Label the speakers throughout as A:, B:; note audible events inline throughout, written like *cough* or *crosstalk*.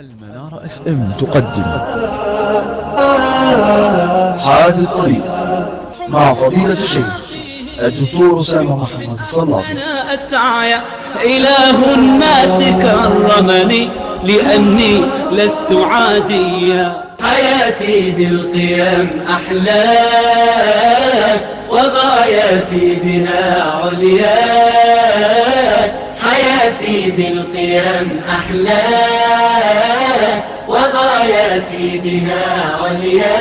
A: المنارة اف ام تقدم. حاد الطريق مع فضيلة الشيخ الدكتور سامة محمد
B: الصلاحي السعي إله الناس كرمني لأني لست عاديا. حياتي بالقيام أحلى وغاياتي بها عليا. بالقيام بالقيم وغاياتي بها عليا.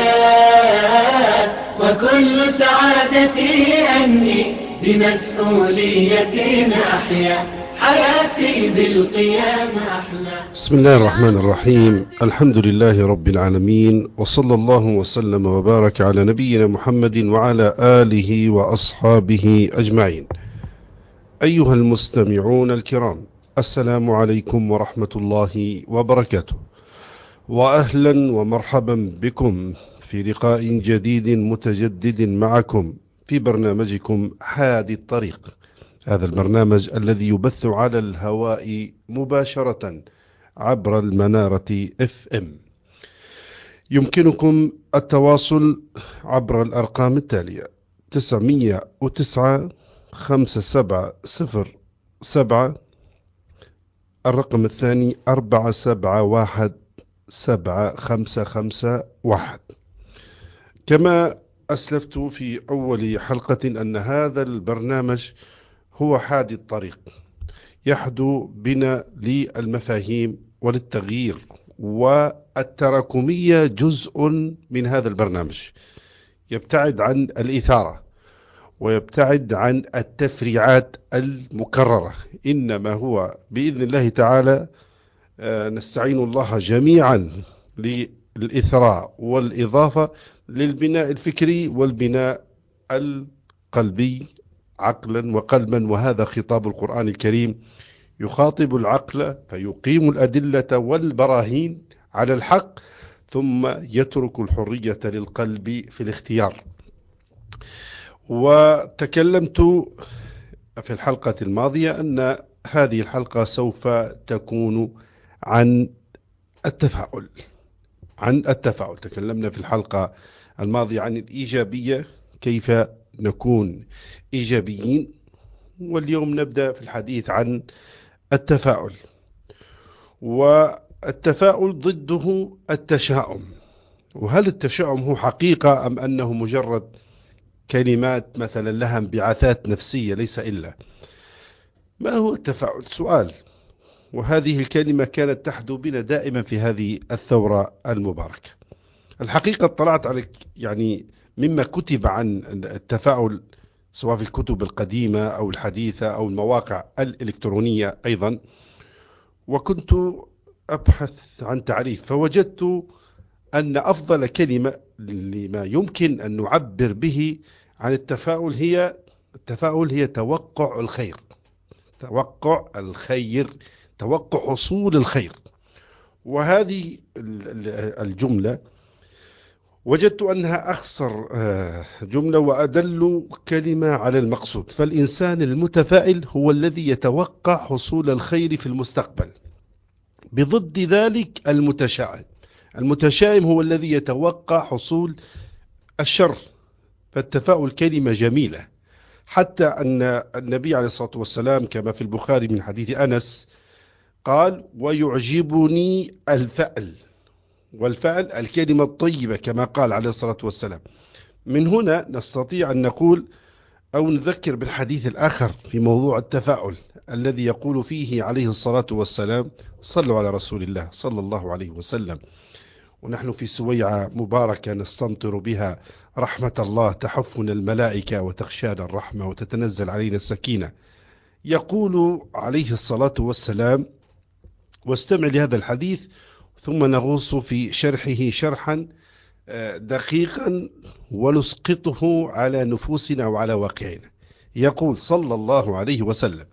B: وكل سعادتي أني بمسؤوليتي أحيا. حياتي بالقيام أحلى.
C: بسم الله الرحمن الرحيم. الحمد لله رب العالمين وصلى الله وسلم وبارك على نبينا محمد وعلى آله وأصحابه أجمعين. أيها المستمعون الكرام السلام عليكم ورحمة الله وبركاته. وأهلا ومرحبا بكم في لقاء جديد متجدد معكم في برنامجكم حادي الطريق. هذا البرنامج الذي يبث على الهواء مباشرة عبر المنارة اف ام يمكنكم التواصل عبر الأرقام التالية 909 5707 الرقم الثاني أربعة سبعة واحد سبعة خمسة خمسة واحد. كما أسلفت في أول حلقة أن هذا البرنامج هو حادي الطريق يحدو بنا للمفاهيم وللتغيير والتراكمية جزء من هذا البرنامج يبتعد عن الإثارة. ويبتعد عن التفريعات المكررة. إنما هو بإذن الله تعالى آه، نستعين الله جميعا للإثراء والإضافة للبناء الفكري والبناء القلبي عقلا وقلبا. وهذا خطاب القرآن الكريم يخاطب العقل فيقيم الأدلة والبراهين على الحق ثم يترك الحرية للقلب في الاختيار. وتكلمت في الحلقة الماضية أن هذه الحلقة سوف تكون عن التفاعل عن التفاعل تكلمنا في الحلقة الماضية عن الإيجابية كيف نكون إيجابيين واليوم نبدأ في الحديث عن التفاعل والتفاؤل ضده التشاؤم. وهل التشاؤم هو حقيقة أم أنه مجرد كلمات مثلا لها انبعاثات نفسية ليس إلا. ما هو التفاعل؟ سؤال. وهذه الكلمة كانت تحدو بنا دائما في هذه الثورة المباركة. الحقيقة اطلعت على يعني مما كتب عن التفاعل سواء في الكتب القديمة أو الحديثة أو المواقع الإلكترونية أيضا. وكنت أبحث عن تعريف فوجدت أن أفضل كلمة لما يمكن أن نعبر به عن التفاؤل هي التفاؤل هي توقع الخير. توقع الخير. توقع حصول الخير. وهذه الجملة وجدت أنها أخسر آه، جملة وأدل كلمة على المقصود. فالإنسان المتفائل هو الذي يتوقع حصول الخير في المستقبل. بضد ذلك المتشائم. المتشائم هو الذي يتوقع حصول الشر. فالتفاؤل كلمة جميلة. حتى أن النبي عليه الصلاة والسلام كما في البخاري من حديث أنس قال ويعجبني الفأل. والفأل الكلمة الطيبة كما قال عليه الصلاة والسلام. من هنا نستطيع أن نقول أو نذكر بالحديث الآخر في موضوع التفاؤل الذي يقول فيه عليه الصلاة والسلام صلوا على رسول الله صلى الله عليه وسلم. ونحن في سويعة مباركة نستمطر بها. رحمة الله تحفنا الملائكة وتخشانا الرحمة وتتنزل علينا السكينة. يقول عليه الصلاة والسلام واستمع لهذا الحديث ثم نغوص في شرحه شرحا آه، دقيقا ونسقطه على نفوسنا وعلى واقعنا. يقول صلى الله عليه وسلم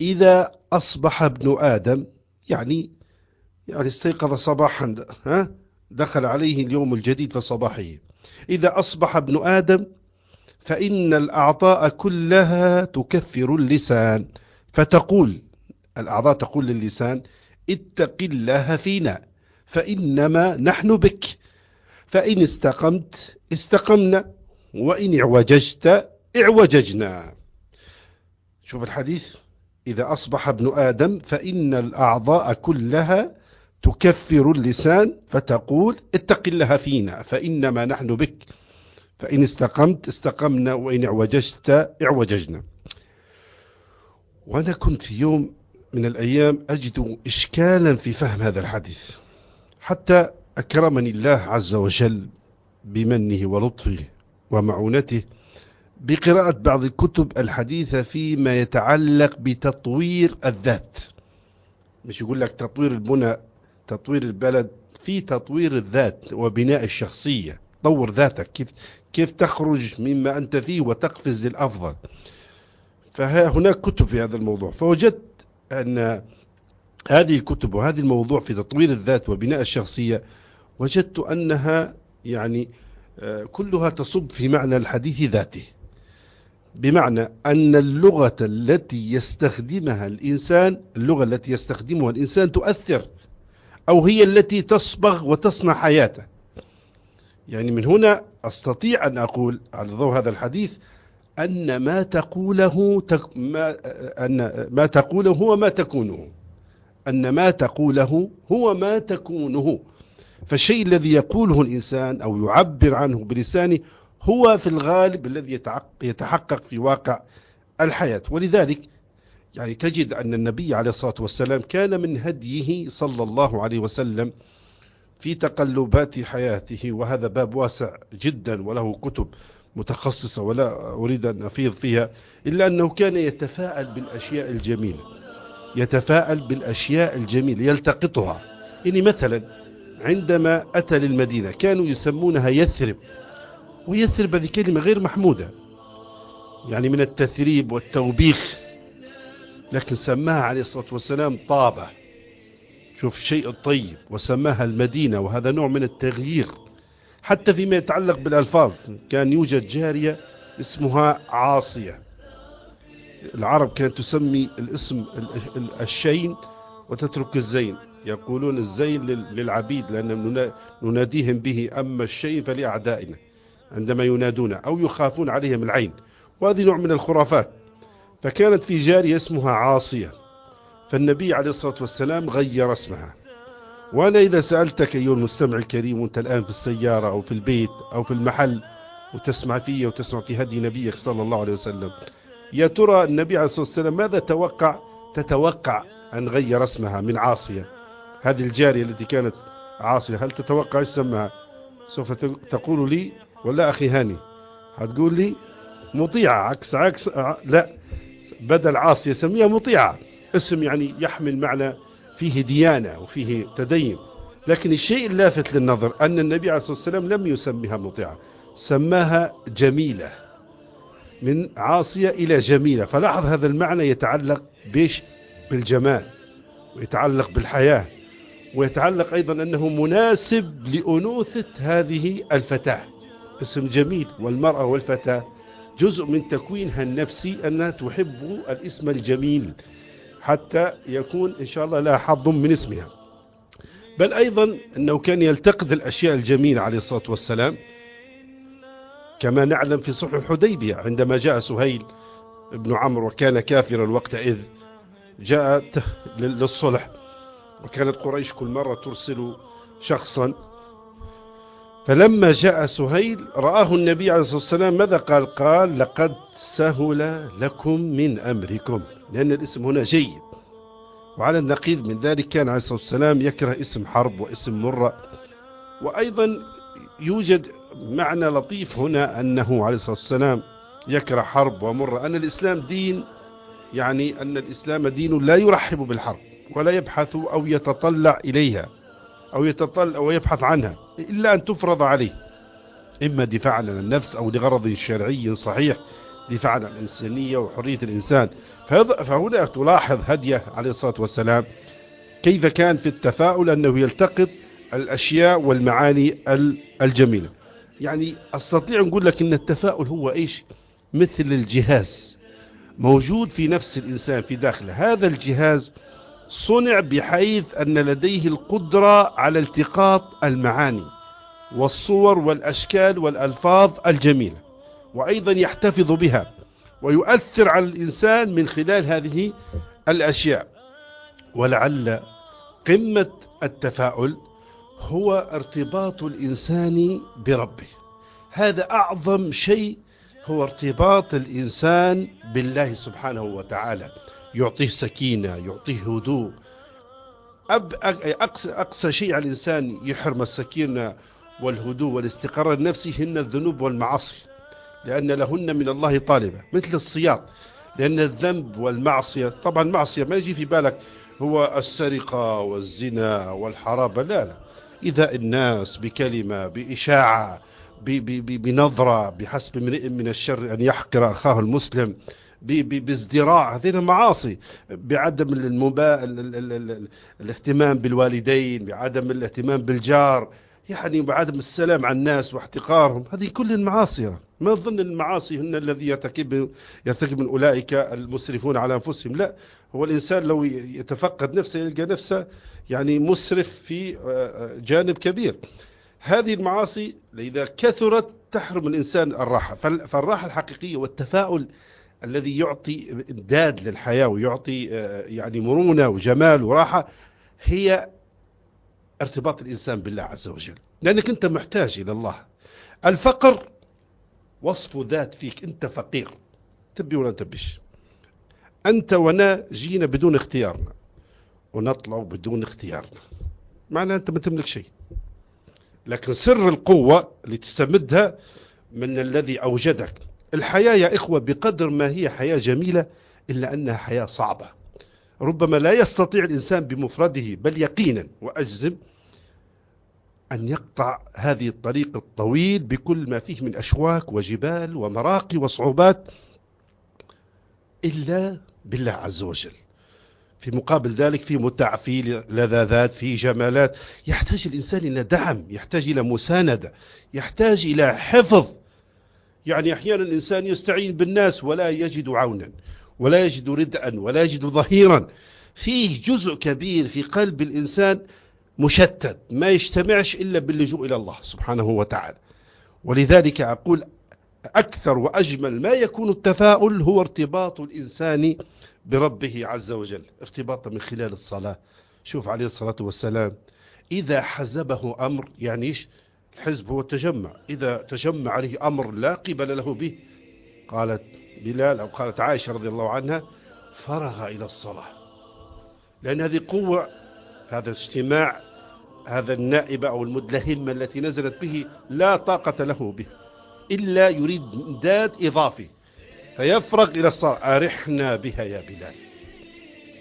C: إذا أصبح ابن آدم يعني يعني استيقظ صباحا ها؟ دخل عليه اليوم الجديد في صباحه إذا أصبح ابن آدم فإن الأعضاء كلها تكفر اللسان. فتقول الأعضاء تقول للسان اتق الله فينا فإنما نحن بك. فإن استقمت استقمنا وإن اعوججت اعوججنا. شوف الحديث إذا أصبح ابن آدم فإن الأعضاء كلها تكفر اللسان فتقول اتق الله فينا فإنما نحن بك. فإن استقمت استقمنا وإن اعوججت اعوججنا. وأنا كنت في يوم من الأيام أجد إشكالا في فهم هذا الحديث. حتى أكرمني الله عز وجل بمنه ولطفه ومعونته بقراءة بعض الكتب الحديثة فيما يتعلق بتطوير الذات. مش يقول لك تطوير البنى تطوير البلد في تطوير الذات وبناء الشخصية. طور ذاتك كيف كيف تخرج مما أنت فيه وتقفز للأفضل. فهناك كتب في هذا الموضوع. فوجدت أن هذه الكتب وهذه الموضوع في تطوير الذات وبناء الشخصية وجدت أنها يعني آه، كلها تصب في معنى الحديث ذاته. بمعنى أن اللغة التي يستخدمها الإنسان اللغة التي يستخدمها الإنسان تؤثر أو هي التي تصبغ وتصنع حياته. يعني من هنا أستطيع أن أقول على ضوء هذا الحديث أن ما تقوله تك ما أن ما تقوله هو ما تكونه. أن ما تقوله هو ما تكونه. فالشيء الذي يقوله الإنسان أو يعبر عنه بلسانه هو في الغالب الذي يتحقق في واقع الحياة. ولذلك يعني تجد أن النبي عليه الصلاة والسلام كان من هديه صلى الله عليه وسلم في تقلبات حياته وهذا باب واسع جدا وله كتب متخصصة ولا أريد أن أفيض فيها إلا أنه كان يتفاءل بالأشياء الجميلة يتفاءل بالأشياء الجميلة يلتقطها. يعني مثلا عندما أتى للمدينة كانوا يسمونها يثرب ويثرب هذه كلمة غير محمودة يعني من التثريب والتوبيخ. لكن سماها عليه الصلاة والسلام طابة. شوف شيء طيب وسماها المدينة وهذا نوع من التغيير. حتى فيما يتعلق بالألفاظ كان يوجد جارية اسمها عاصية. العرب كانت تسمي الاسم الشين وتترك الزين. يقولون الزين للعبيد لأن نناديهم به أما الشين فلأعدائنا عندما ينادون أو يخافون عليهم العين. وهذه نوع من الخرافات. فكانت في جارية اسمها عاصية فالنبي عليه الصلاة والسلام غير اسمها. وأنا إذا سألتك أيها المستمع الكريم وأنت الآن في السيارة أو في البيت أو في المحل وتسمع فيه وتسمع في هدي نبيك صلى الله عليه وسلم يا ترى النبي عليه الصلاة والسلام ماذا توقع؟ تتوقع أن غير اسمها من عاصية. هذه الجارية التي كانت عاصية هل تتوقع إيش سمها سوف تقول لي ولا أخي هاني هتقول لي مطيعة عكس عكس لا. بدل عاصية سمية مطيعة. اسم يعني يحمل معنى فيه ديانة وفيه تدين. لكن الشيء اللافت للنظر أن النبي عليه الصلاة والسلام لم يسميها مطيعة. سماها جميلة. من عاصية إلى جميلة. فلاحظ هذا المعنى يتعلق بيش بالجمال. ويتعلق بالحياة. ويتعلق أيضا أنه مناسب لأنوثة هذه الفتاة. اسم جميل. والمرأة والفتاة جزء من تكوينها النفسي أنها تحب الاسم الجميل حتى يكون إن شاء الله لها حظ من اسمها. بل أيضا أنه كان يلتقد الأشياء الجميلة عليه الصلاة والسلام كما نعلم في صلح الحديبية عندما جاء سهيل بن عمرو وكان كافرا وقتئذ جاء للصلح وكانت قريش كل مرة ترسل شخصا. فلما جاء سهيل رآه النبي عليه الصلاة والسلام ماذا قال؟ قال لقد سهل لكم من أمركم. لأن الاسم هنا جيد. وعلى النقيض من ذلك كان عليه الصلاة والسلام يكره اسم حرب واسم مرة. وأيضا يوجد معنى لطيف هنا أنه عليه الصلاة والسلام يكره حرب ومرة. أن الإسلام دين يعني أن الإسلام دين لا يرحب بالحرب ولا يبحث أو يتطلع إليها. أو يتطل أو يبحث عنها إلا أن تفرض عليه. إما دفاعا عن النفس أو لغرض شرعي صحيح دفاعا عن الإنسانية وحرية الإنسان. فهنا تلاحظ هديه عليه الصلاة والسلام كيف كان في التفاؤل أنه يلتقط الأشياء والمعاني الجميلة. يعني أستطيع نقول لك أن التفاؤل هو إيش؟ مثل الجهاز. موجود في نفس الإنسان في داخله. هذا الجهاز صنع بحيث أن لديه القدرة على التقاط المعاني والصور والأشكال والألفاظ الجميلة وأيضا يحتفظ بها ويؤثر على الإنسان من خلال هذه الأشياء. ولعل قمة التفاؤل هو ارتباط الإنسان بربه. هذا أعظم شيء هو ارتباط الإنسان بالله سبحانه وتعالى. يعطيه سكينة يعطيه هدوء. أب أقصى, أقصى شيء على الإنسان يحرم السكينة والهدوء والاستقرار النفسي هن الذنوب والمعاصي لأن لهن من الله طالبة مثل الصياط لأن الذنب والمعصية طبعا معصية ما يجي في بالك هو السرقة والزنا والحرابة لا لا. إذا الناس بكلمة بإشاعة بنظرة بحسب امرئ من الشر أن يحقر أخاه المسلم بازدراع. هذه المعاصي بعدم المبا... الاهتمام بالوالدين بعدم الاهتمام بالجار يعني بعدم السلام على الناس واحتقارهم. هذه كل المعاصي. ما ظن المعاصي هن الذي يرتكب يرتكب من أولئك المسرفون على أنفسهم. لا هو الإنسان لو يتفقد نفسه يلقى نفسه يعني مسرف في آه، آه، جانب كبير. هذه المعاصي إذا كثرت تحرم الإنسان الراحة. فالراحة الحقيقية والتفاؤل الذي يعطي امداد للحياة ويعطي آه، يعني مرونة وجمال وراحة هي ارتباط الإنسان بالله عز وجل. لأنك أنت محتاج إلى الله. الفقر وصف ذات فيك. أنت فقير. تبي ولا تبيش. أنت وانا جينا بدون اختيارنا. ونطلع بدون اختيارنا. معناه أنت ما تملك شيء. لكن سر القوة اللي تستمدها من الذي أوجدك. الحياة يا إخوة بقدر ما هي حياة جميلة إلا أنها حياة صعبة. ربما لا يستطيع الإنسان بمفرده بل يقينا وأجزم أن يقطع هذه الطريق الطويل بكل ما فيه من أشواك وجبال ومراقي وصعوبات إلا بالله عز وجل. في مقابل ذلك في متع في لذاذات في جمالات يحتاج الإنسان إلى دعم يحتاج إلى مساندة يحتاج إلى حفظ يعني أحيانا الإنسان يستعين بالناس ولا يجد عونا ولا يجد ردءا ولا يجد ظهيرا. فيه جزء كبير في قلب الإنسان مشتت ما يجتمعش إلا باللجوء إلى الله سبحانه وتعالى. ولذلك أقول أكثر وأجمل ما يكون التفاؤل هو ارتباط الإنسان بربه عز وجل ارتباط من خلال الصلاة. شوف عليه الصلاة والسلام إذا حزبه أمر يعني الحزب هو التجمع إذا تجمع عليه أمر لا قبل له به. قالت بلال أو قالت عائشة رضي الله عنها فرغ إلى الصلاة. لأن هذه قوة هذا اجتماع هذا النائب أو المدلهمة التي نزلت به لا طاقة له به. إلا يريد امداد إضافي. فيفرغ إلى الصلاة. أرحنا بها يا بلال.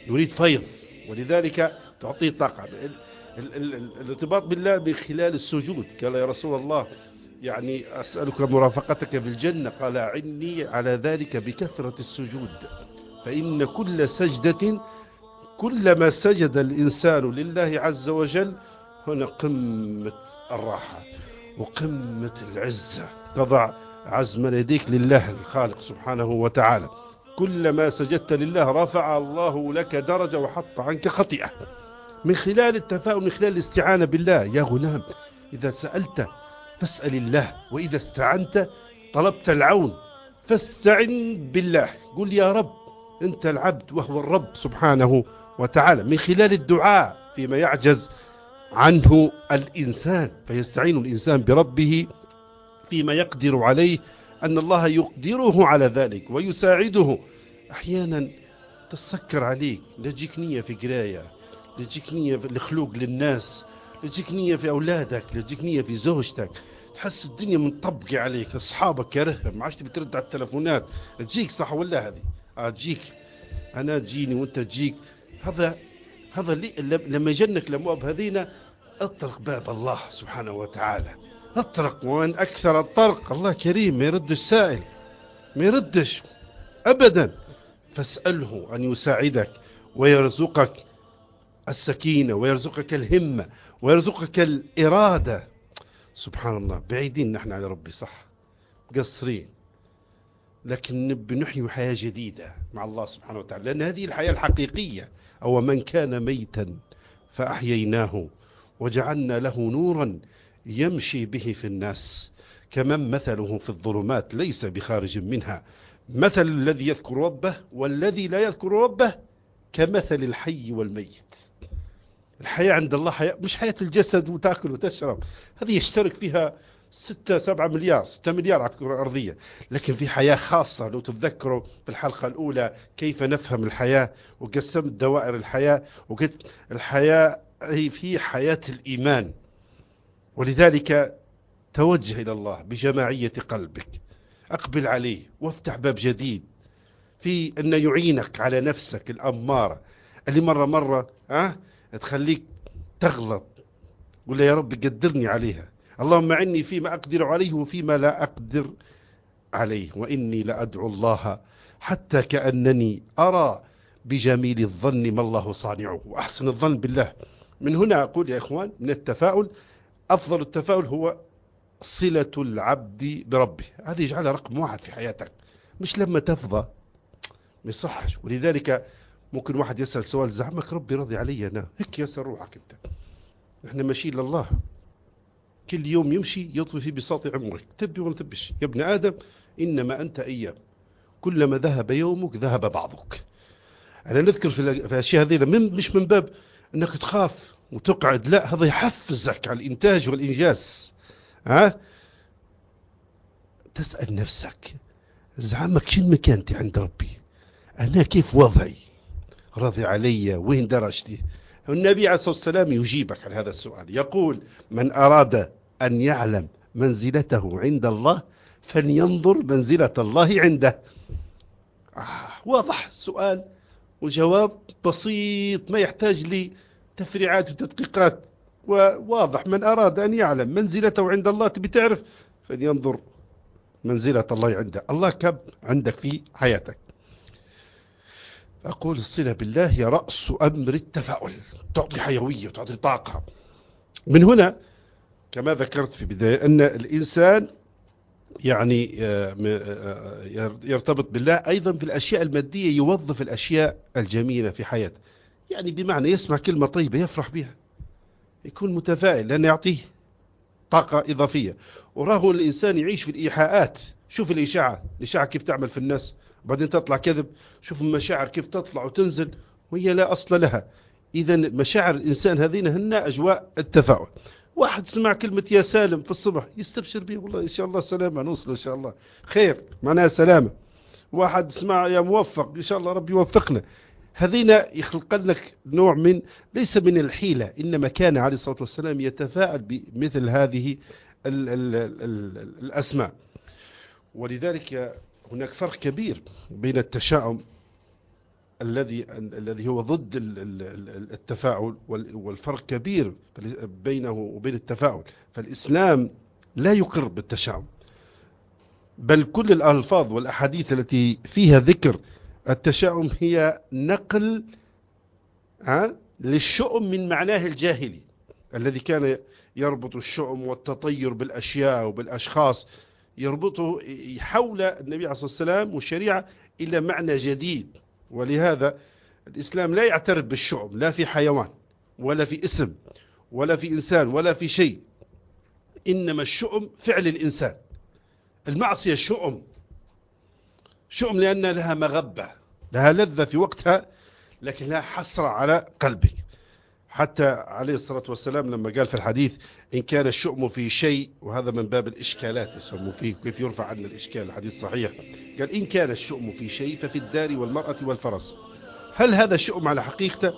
C: يريد فيض. ولذلك تعطيه طاقة. الارتباط بالله من خلال السجود. قال يا رسول الله يعني أسألك مرافقتك في الجنة قال عني على ذلك بكثرة السجود. فإن كل سجدة كلما سجد الإنسان لله عز وجل هنا قمة الراحة وقمة العزة. تضع عزم يديك لله الخالق سبحانه وتعالى. كلما سجدت لله رفع الله لك درجة وحط عنك خطيئة. من خلال التفاؤل من خلال الاستعانة بالله. يا غلام إذا سألت فاسأل الله وإذا استعنت طلبت العون فاستعن بالله. قل يا رب أنت العبد وهو الرب سبحانه وتعالى. من خلال الدعاء فيما يعجز عنه الإنسان فيستعين الإنسان بربه فيما يقدر عليه. أن الله يقدره على ذلك ويساعده. أحيانا تسكر عليك لا تجيك نية في قراية. لتكنية نية الخلوق للناس لتكنية نية في أولادك لتكنية نية في زوجتك. تحس الدنيا منطبقة عليك أصحابك كرههم عشت بترد على التلفونات. تجيك صح ولا هذه؟ تجيك أنا تجيني وأنت تجيك هذا هذا لي لما يجنك لمؤب هذينا أطرق باب الله سبحانه وتعالى. أطرق وإن أكثر الطرق. الله كريم ما يردش سائل. ما يردش. ابدا. فاسأله أن يساعدك ويرزقك. السكينة ويرزقك الهمة ويرزقك الإرادة. سبحان الله بعيدين نحن على ربي صح؟ مقصرين. لكن بنحي حياة جديدة مع الله سبحانه وتعالى لأن هذه الحياة الحقيقية. أو من كان ميتا فأحييناه وجعلنا له نورا يمشي به في الناس. كمن مثله في الظلمات ليس بخارج منها. مثل الذي يذكر ربه والذي لا يذكر ربه كمثل الحي والميت. الحياة عند الله حياة مش حياة الجسد وتأكل وتشرب. هذه يشترك فيها ستة سبعة مليار ستة مليار على الكرة الأرضية. لكن في حياة خاصة لو تتذكروا في الحلقة الأولى كيف نفهم الحياة وقسمت دوائر الحياة وقلت الحياة هي في حياة الإيمان. ولذلك توجه إلى الله بجماعية قلبك. أقبل عليه وافتح باب جديد في أن يعينك على نفسك الأمارة. اللي مرة مرة أه؟ تخليك تغلط. ولا يا رب قدرني عليها. اللهم عني فيما أقدر عليه وفيما لا أقدر عليه وإني لأدعو الله حتى كأنني أرى بجميل الظن ما الله صانعه. وأحسن الظن بالله. من هنا أقول يا إخوان من التفاؤل أفضل التفاؤل هو صلة العبد بربه. هذه يجعلها رقم واحد في حياتك. مش لما تفضى. ما يصحش ولذلك ممكن واحد يسأل سؤال زعمك ربي راضي علي؟ أنا هيك يسأل روحك أنت. إحنا ماشيين لله. كل يوم يمشي يطوي في بساط عمرك. تبي ولا تبش يا ابن آدم إنما أنت أيام. كلما ذهب يومك ذهب بعضك. أنا نذكر في الأشياء هذه من مش من باب أنك تخاف وتقعد. لا هذا يحفزك على الإنتاج والإنجاز. ها؟ تسأل نفسك زعمك شنو مكانتي عند ربي؟ أنا كيف وضعي؟ رضي علي وين درجتي النبي عليه الصلاة والسلام يجيبك على هذا السؤال. يقول من أراد أن يعلم منزلته عند الله فلينظر منزلة الله عنده. آه واضح السؤال وجواب بسيط ما يحتاج لي تفريعات وتدقيقات. وواضح من أراد أن يعلم منزلته عند الله تبي تعرف؟ فلينظر منزلة الله عنده. الله كم عندك في حياتك؟ أقول الصلة بالله هي رأس أمر التفاؤل. تعطي حيوية وتعطي طاقة. من هنا كما ذكرت في بداية أن الإنسان يعني آه، آه، آه، يرتبط بالله أيضا في الأشياء المادية يوظف الأشياء الجميلة في حياته. يعني بمعنى يسمع كلمة طيبة يفرح بها. يكون متفائل لأنه يعطيه. طاقة إضافية. وراه الإنسان يعيش في الإيحاءات. شوف الإشاعة. الإشاعة كيف تعمل في الناس. بعدين تطلع كذب. شوف المشاعر كيف تطلع وتنزل. وهي لا أصل لها. إذا مشاعر الإنسان هذين هن أجواء التفاؤل. واحد سمع كلمة يا سالم في الصبح. يستبشر به. والله إن شاء الله سلامة. نوصل إن شاء الله. خير. معناها سلامة. واحد سمع يا موفق. إن شاء الله ربي يوفقنا. هذين يخلق لك نوع من ليس من الحيلة إنما كان عليه الصلاة والسلام يتفاءل بمثل هذه ال ال ال الأسماء. ولذلك هناك فرق كبير بين التشاؤم الذي الذي هو ضد التفاعل والفرق كبير بينه وبين التفاعل. فالإسلام لا يقر بالتشاؤم بل كل الألفاظ والأحاديث التي فيها ذكر التشاؤم هي نقل للشؤم من معناه الجاهلي الذي كان يربط الشؤم والتطير بالأشياء وبالأشخاص يربطه حول النبي عليه الصلاة والسلام والشريعة إلى معنى جديد. ولهذا الإسلام لا يعترف بالشؤم لا في حيوان ولا في اسم ولا في إنسان ولا في شيء. إنما الشؤم فعل الإنسان. المعصية الشؤم شؤم لأن لها مغبة لها لذة في وقتها لكن لها حسرة على قلبك. حتى عليه الصلاة والسلام لما قال في الحديث إن كان الشؤم في شيء وهذا من باب الإشكالات يسموا فيه كيف يرفع عنا الإشكال الحديث صحيح. قال إن كان الشؤم في شيء ففي الدار والمرأة والفرس. هل هذا شؤم على حقيقته؟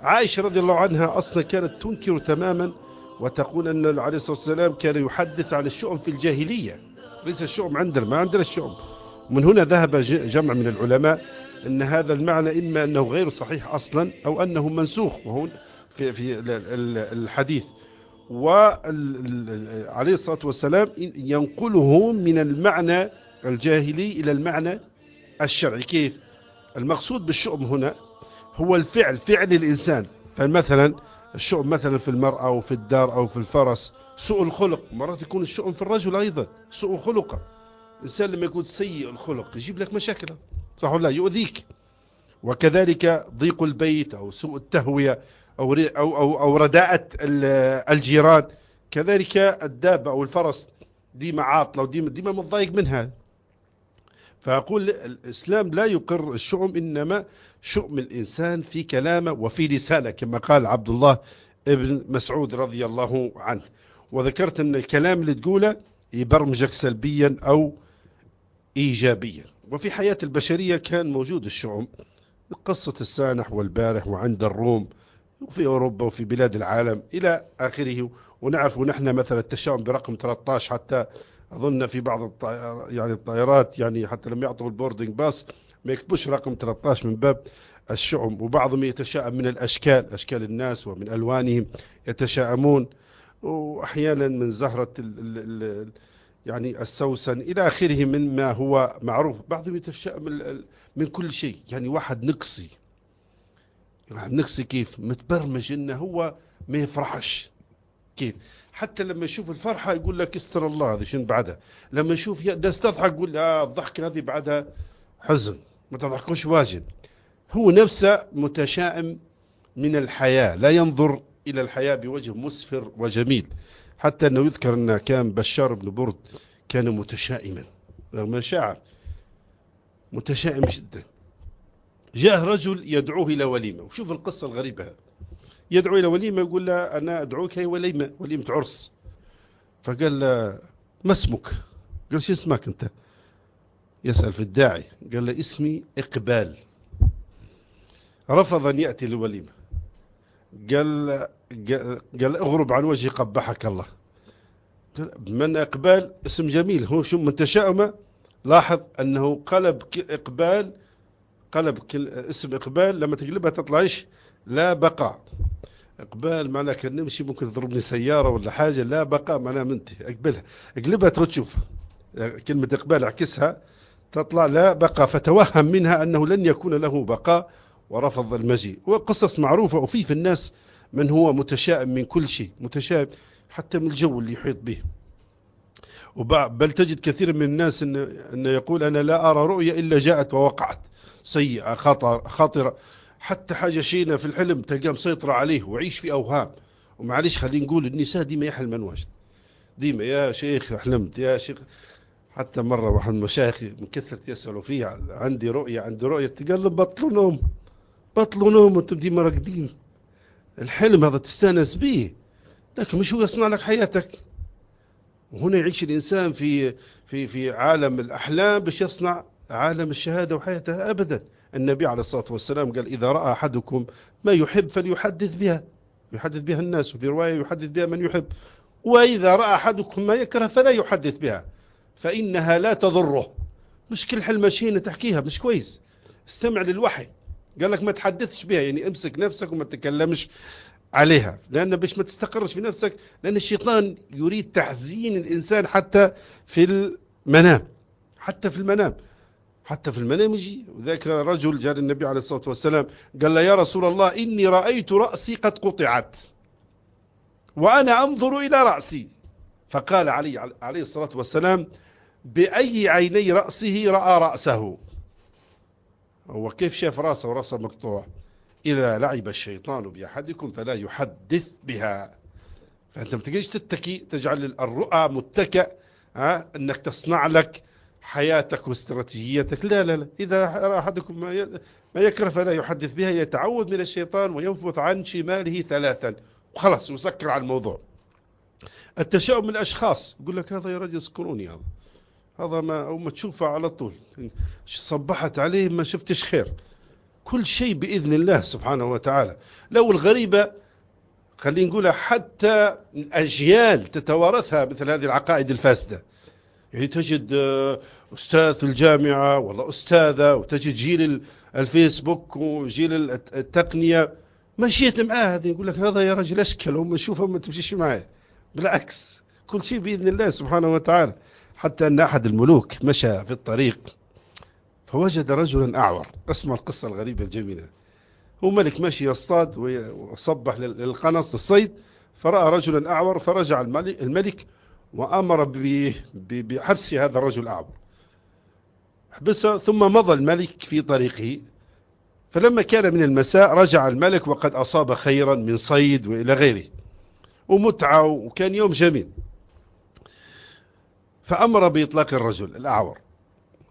C: عائشة رضي الله عنها أصلا كانت تنكر تماما وتقول أن عليه الصلاة والسلام كان يحدث عن الشؤم في الجاهلية. ليس الشؤم عندنا ما عندنا الشؤم. ومن هنا ذهب جمع من العلماء أن هذا المعنى إما أنه غير صحيح أصلا أو أنه منسوخ وهو في, في الحديث. وعليه الصلاة والسلام ينقله من المعنى الجاهلي إلى المعنى الشرعي. كيف؟ المقصود بالشؤم هنا هو الفعل فعل الإنسان. فمثلا الشؤم مثلا في المرأة أو في الدار أو في الفرس سوء الخلق. مرات يكون الشؤم في الرجل أيضا سوء خلقه. الانسان لما يكون سيء الخلق. يجيب لك مشاكل. صح ولا يؤذيك. وكذلك ضيق البيت أو سوء التهوية أو, أو, أو, أو رداءة الجيران. كذلك الدابة أو الفرس. ديما عاطلة وديما ديما متضايق منها. فأقول الإسلام لا يقر الشؤم إنما شؤم الإنسان في كلامه وفي لسانه كما قال عبد الله ابن مسعود رضي الله عنه. وذكرت أن الكلام اللي تقوله يبرمجك سلبيا أو إيجابية. وفي حياة البشرية كان موجود الشعوب قصة السانح والبارح وعند الروم وفي أوروبا وفي بلاد العالم إلى آخره. ونعرف نحن مثلا التشاؤم برقم 13 حتى أظن في بعض يعني الطائرات يعني حتى لم يعطوا ال boarding pass ما يكتبوش رقم 13 من باب الشؤم. وبعضهم يتشائم من الأشكال أشكال الناس ومن ألوانهم يتشائمون وأحيانا من زهرة ال ال ال يعني السوسن إلى آخره من ما هو معروف. بعضهم يتشأم من كل شيء. يعني واحد نقصي. يعني نقصي كيف؟ متبرمج إنه هو ما يفرحش. كيف؟ حتى لما يشوف الفرحة يقول لك استر الله هذه شنو بعدها لما يشوف ناس تضحك يقول آه الضحكة هذه بعدها حزن ما تضحكوش واجد. هو نفسه متشائم من الحياة. لا ينظر إلى الحياة بوجه مسفر وجميل. حتى أنه يذكر أن كان بشار بن برد كان متشائما رغم شاعر متشائم جدا. جاء رجل يدعوه إلى وليمة. وشوف القصة الغريبة يدعو إلى وليمة يقول له أنا أدعوك هي وليمة وليمة عرس. فقال له ما اسمك؟ قال شو اسمك أنت؟ يسأل في الداعي. قال له اسمي إقبال. رفض أن يأتي للوليمة. قال قال اغرب عن وجهي قبحك الله. من إقبال؟ اسم جميل. هو شو من تشاؤم لاحظ أنه قلب اقبال قلب اسم إقبال لما تقلبها تطلعش لا بقى. إقبال معناه كان نمشي ممكن تضربني سيارة ولا حاجة. لا بقى معناه منت إقبلها. إقلبها تشوف. كلمة إقبال اعكسها تطلع لا بقى. فتوهم منها أنه لن يكون له بقاء ورفض المجيء. وقصص معروفة وفي في الناس من هو متشائم من كل شيء متشائم حتى من الجو اللي يحيط به. بل تجد كثير من الناس أن, يقول أنا لا أرى رؤية إلا جاءت ووقعت. سيئة خطر خطرة. حتى حاجة شينا في الحلم تقام سيطرة عليه وعيش في أوهام. ومعليش خلينا نقول النساء ديما يحلم واجد. ديما يا شيخ حلمت يا شيخ. حتى مرة واحد مشايخي من كثرة يسألوا فيه عندي رؤية عندي رؤية. تقلب بطلوا نوم. بطلوا نوم وأنتم ديما راقدين. الحلم هذا تستأنس به. لكن مش هو يصنع لك حياتك. وهنا يعيش الإنسان في في في عالم الأحلام باش يصنع عالم الشهادة وحياته أبدا. النبي عليه الصلاة والسلام قال إذا رأى أحدكم ما يحب فليحدث بها. يحدث بها الناس وفي رواية يحدث بها من يحب. وإذا رأى أحدكم ما يكره فلا يحدث بها. فإنها لا تضره. مش كل حلمشين تحكيها مش كويس. استمع للوحي. قال لك ما تحدثش بها يعني امسك نفسك وما تتكلمش عليها لأن باش ما تستقرش في نفسك لأن الشيطان يريد تحزين الإنسان حتى في المنام حتى في المنام حتى في المنام يجي. وذاك رجل جاء للنبي عليه الصلاة والسلام قال له يا رسول الله إني رأيت رأسي قد قطعت وأنا أنظر إلى رأسي. فقال علي عليه الصلاة والسلام بأي عيني رأسه رأى رأسه؟ هو كيف شاف راسه وراسه مقطوع. إذا لعب الشيطان بأحدكم فلا يحدث بها. فأنت ما تجيش تتكي تجعل الرؤى متكأ أنك تصنع لك حياتك واستراتيجيتك. لا لا لا. إذا أحدكم ما يكره فلا يحدث بها يتعود من الشيطان وينفث عن شماله ثلاثا. وخلاص وسكر على الموضوع. التشاؤم من الأشخاص. يقول لك هذا يا رجل اسكروني هذا. هذا ما أول ما تشوفه على طول. صبحت عليه ما شفتش خير. كل شيء بإذن الله سبحانه وتعالى. لو الغريبة خلينا نقولها حتى أجيال تتوارثها مثل هذه العقائد الفاسدة. يعني تجد آه، أستاذ الجامعة ولا أستاذة وتجد جيل الفيسبوك وجيل التقنية. مشيت معاه هذه يقول لك هذا يا رجل أشكل وما شوفه ما تمشيش معاه بالعكس كل شيء بإذن الله سبحانه وتعالى. حتى أن أحد الملوك مشى في الطريق فوجد رجلا أعور. اسمع القصة الغريبة الجميلة. هو ملك ماشي يصطاد وصبح للقنص للصيد فرأى رجلا أعور فرجع الملك وأمر بحبس هذا الرجل الأعور حبسه ثم مضى الملك في طريقه. فلما كان من المساء رجع الملك وقد أصاب خيرا من صيد وإلى غيره. ومتعة وكان يوم جميل. فأمر بإطلاق الرجل الأعور.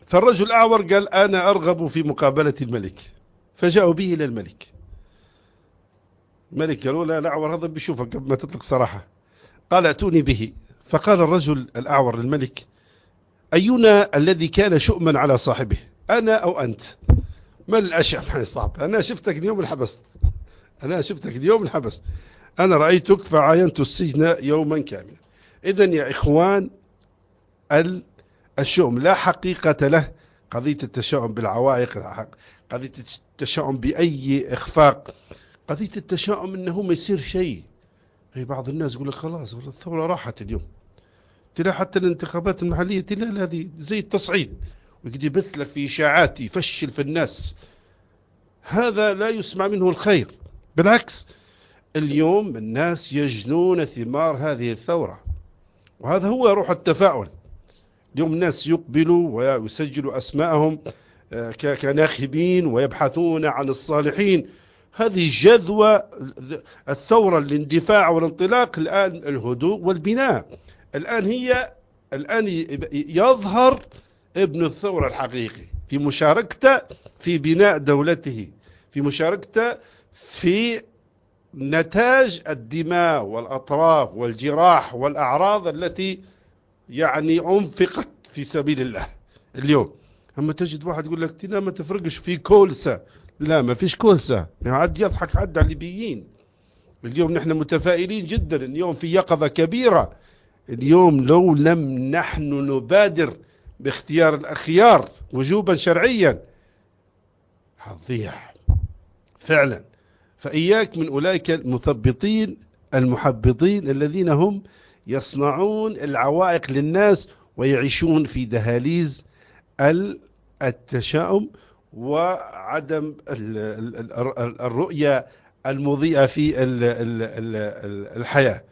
C: فالرجل الأعور قال أنا أرغب في مقابلة الملك. فجاءوا به إلى الملك. الملك قالوا لا الأعور هذا بيشوفك قبل ما تطلق صراحة. قال أتوني به. فقال الرجل الأعور للملك أينا الذي كان شؤما على صاحبه أنا أو أنت؟ ما الأشأم عن *laughs* صاحب أنا شفتك اليوم الحبس أنا شفتك اليوم الحبس أنا رأيتك فعاينت السجن يوما كاملا. إذا يا إخوان الشؤم لا حقيقة له. قضية التشاؤم بالعوائق قضية التشاؤم بأي إخفاق. قضية التشاؤم أنه ما يصير شيء. هي بعض الناس يقول لك خلاص الثورة راحت اليوم. تلا حتى الانتخابات المحلية تلا هذه زي التصعيد. ويقدر يبث لك في إشاعات يفشل في الناس. هذا لا يسمع منه الخير. بالعكس اليوم الناس يجنون ثمار هذه الثورة. وهذا هو روح التفاؤل. اليوم الناس يقبلوا ويسجلوا أسماءهم آه، كناخبين ويبحثون عن الصالحين. هذه جذوة الثورة الاندفاع والانطلاق الآن الهدوء والبناء. الآن هي الآن يظهر ابن الثورة الحقيقي في مشاركته في بناء دولته في مشاركته في نتاج الدماء والأطراف والجراح والأعراض التي يعني أنفقت في سبيل الله. اليوم أما تجد واحد يقول لك تينا ما تفرقش في كولسة لا ما فيش كولسة يعني عاد يضحك عاد على الليبيين. اليوم نحن متفائلين جدا. اليوم في يقظة كبيرة. اليوم لو لم نحن نبادر باختيار الأخيار وجوبا شرعيا هتضيع. فعلا. فإياك من أولئك المثبطين المحبطين الذين هم يصنعون العوائق للناس ويعيشون في دهاليز التشاؤم وعدم الرؤية المضيئة في الحياة.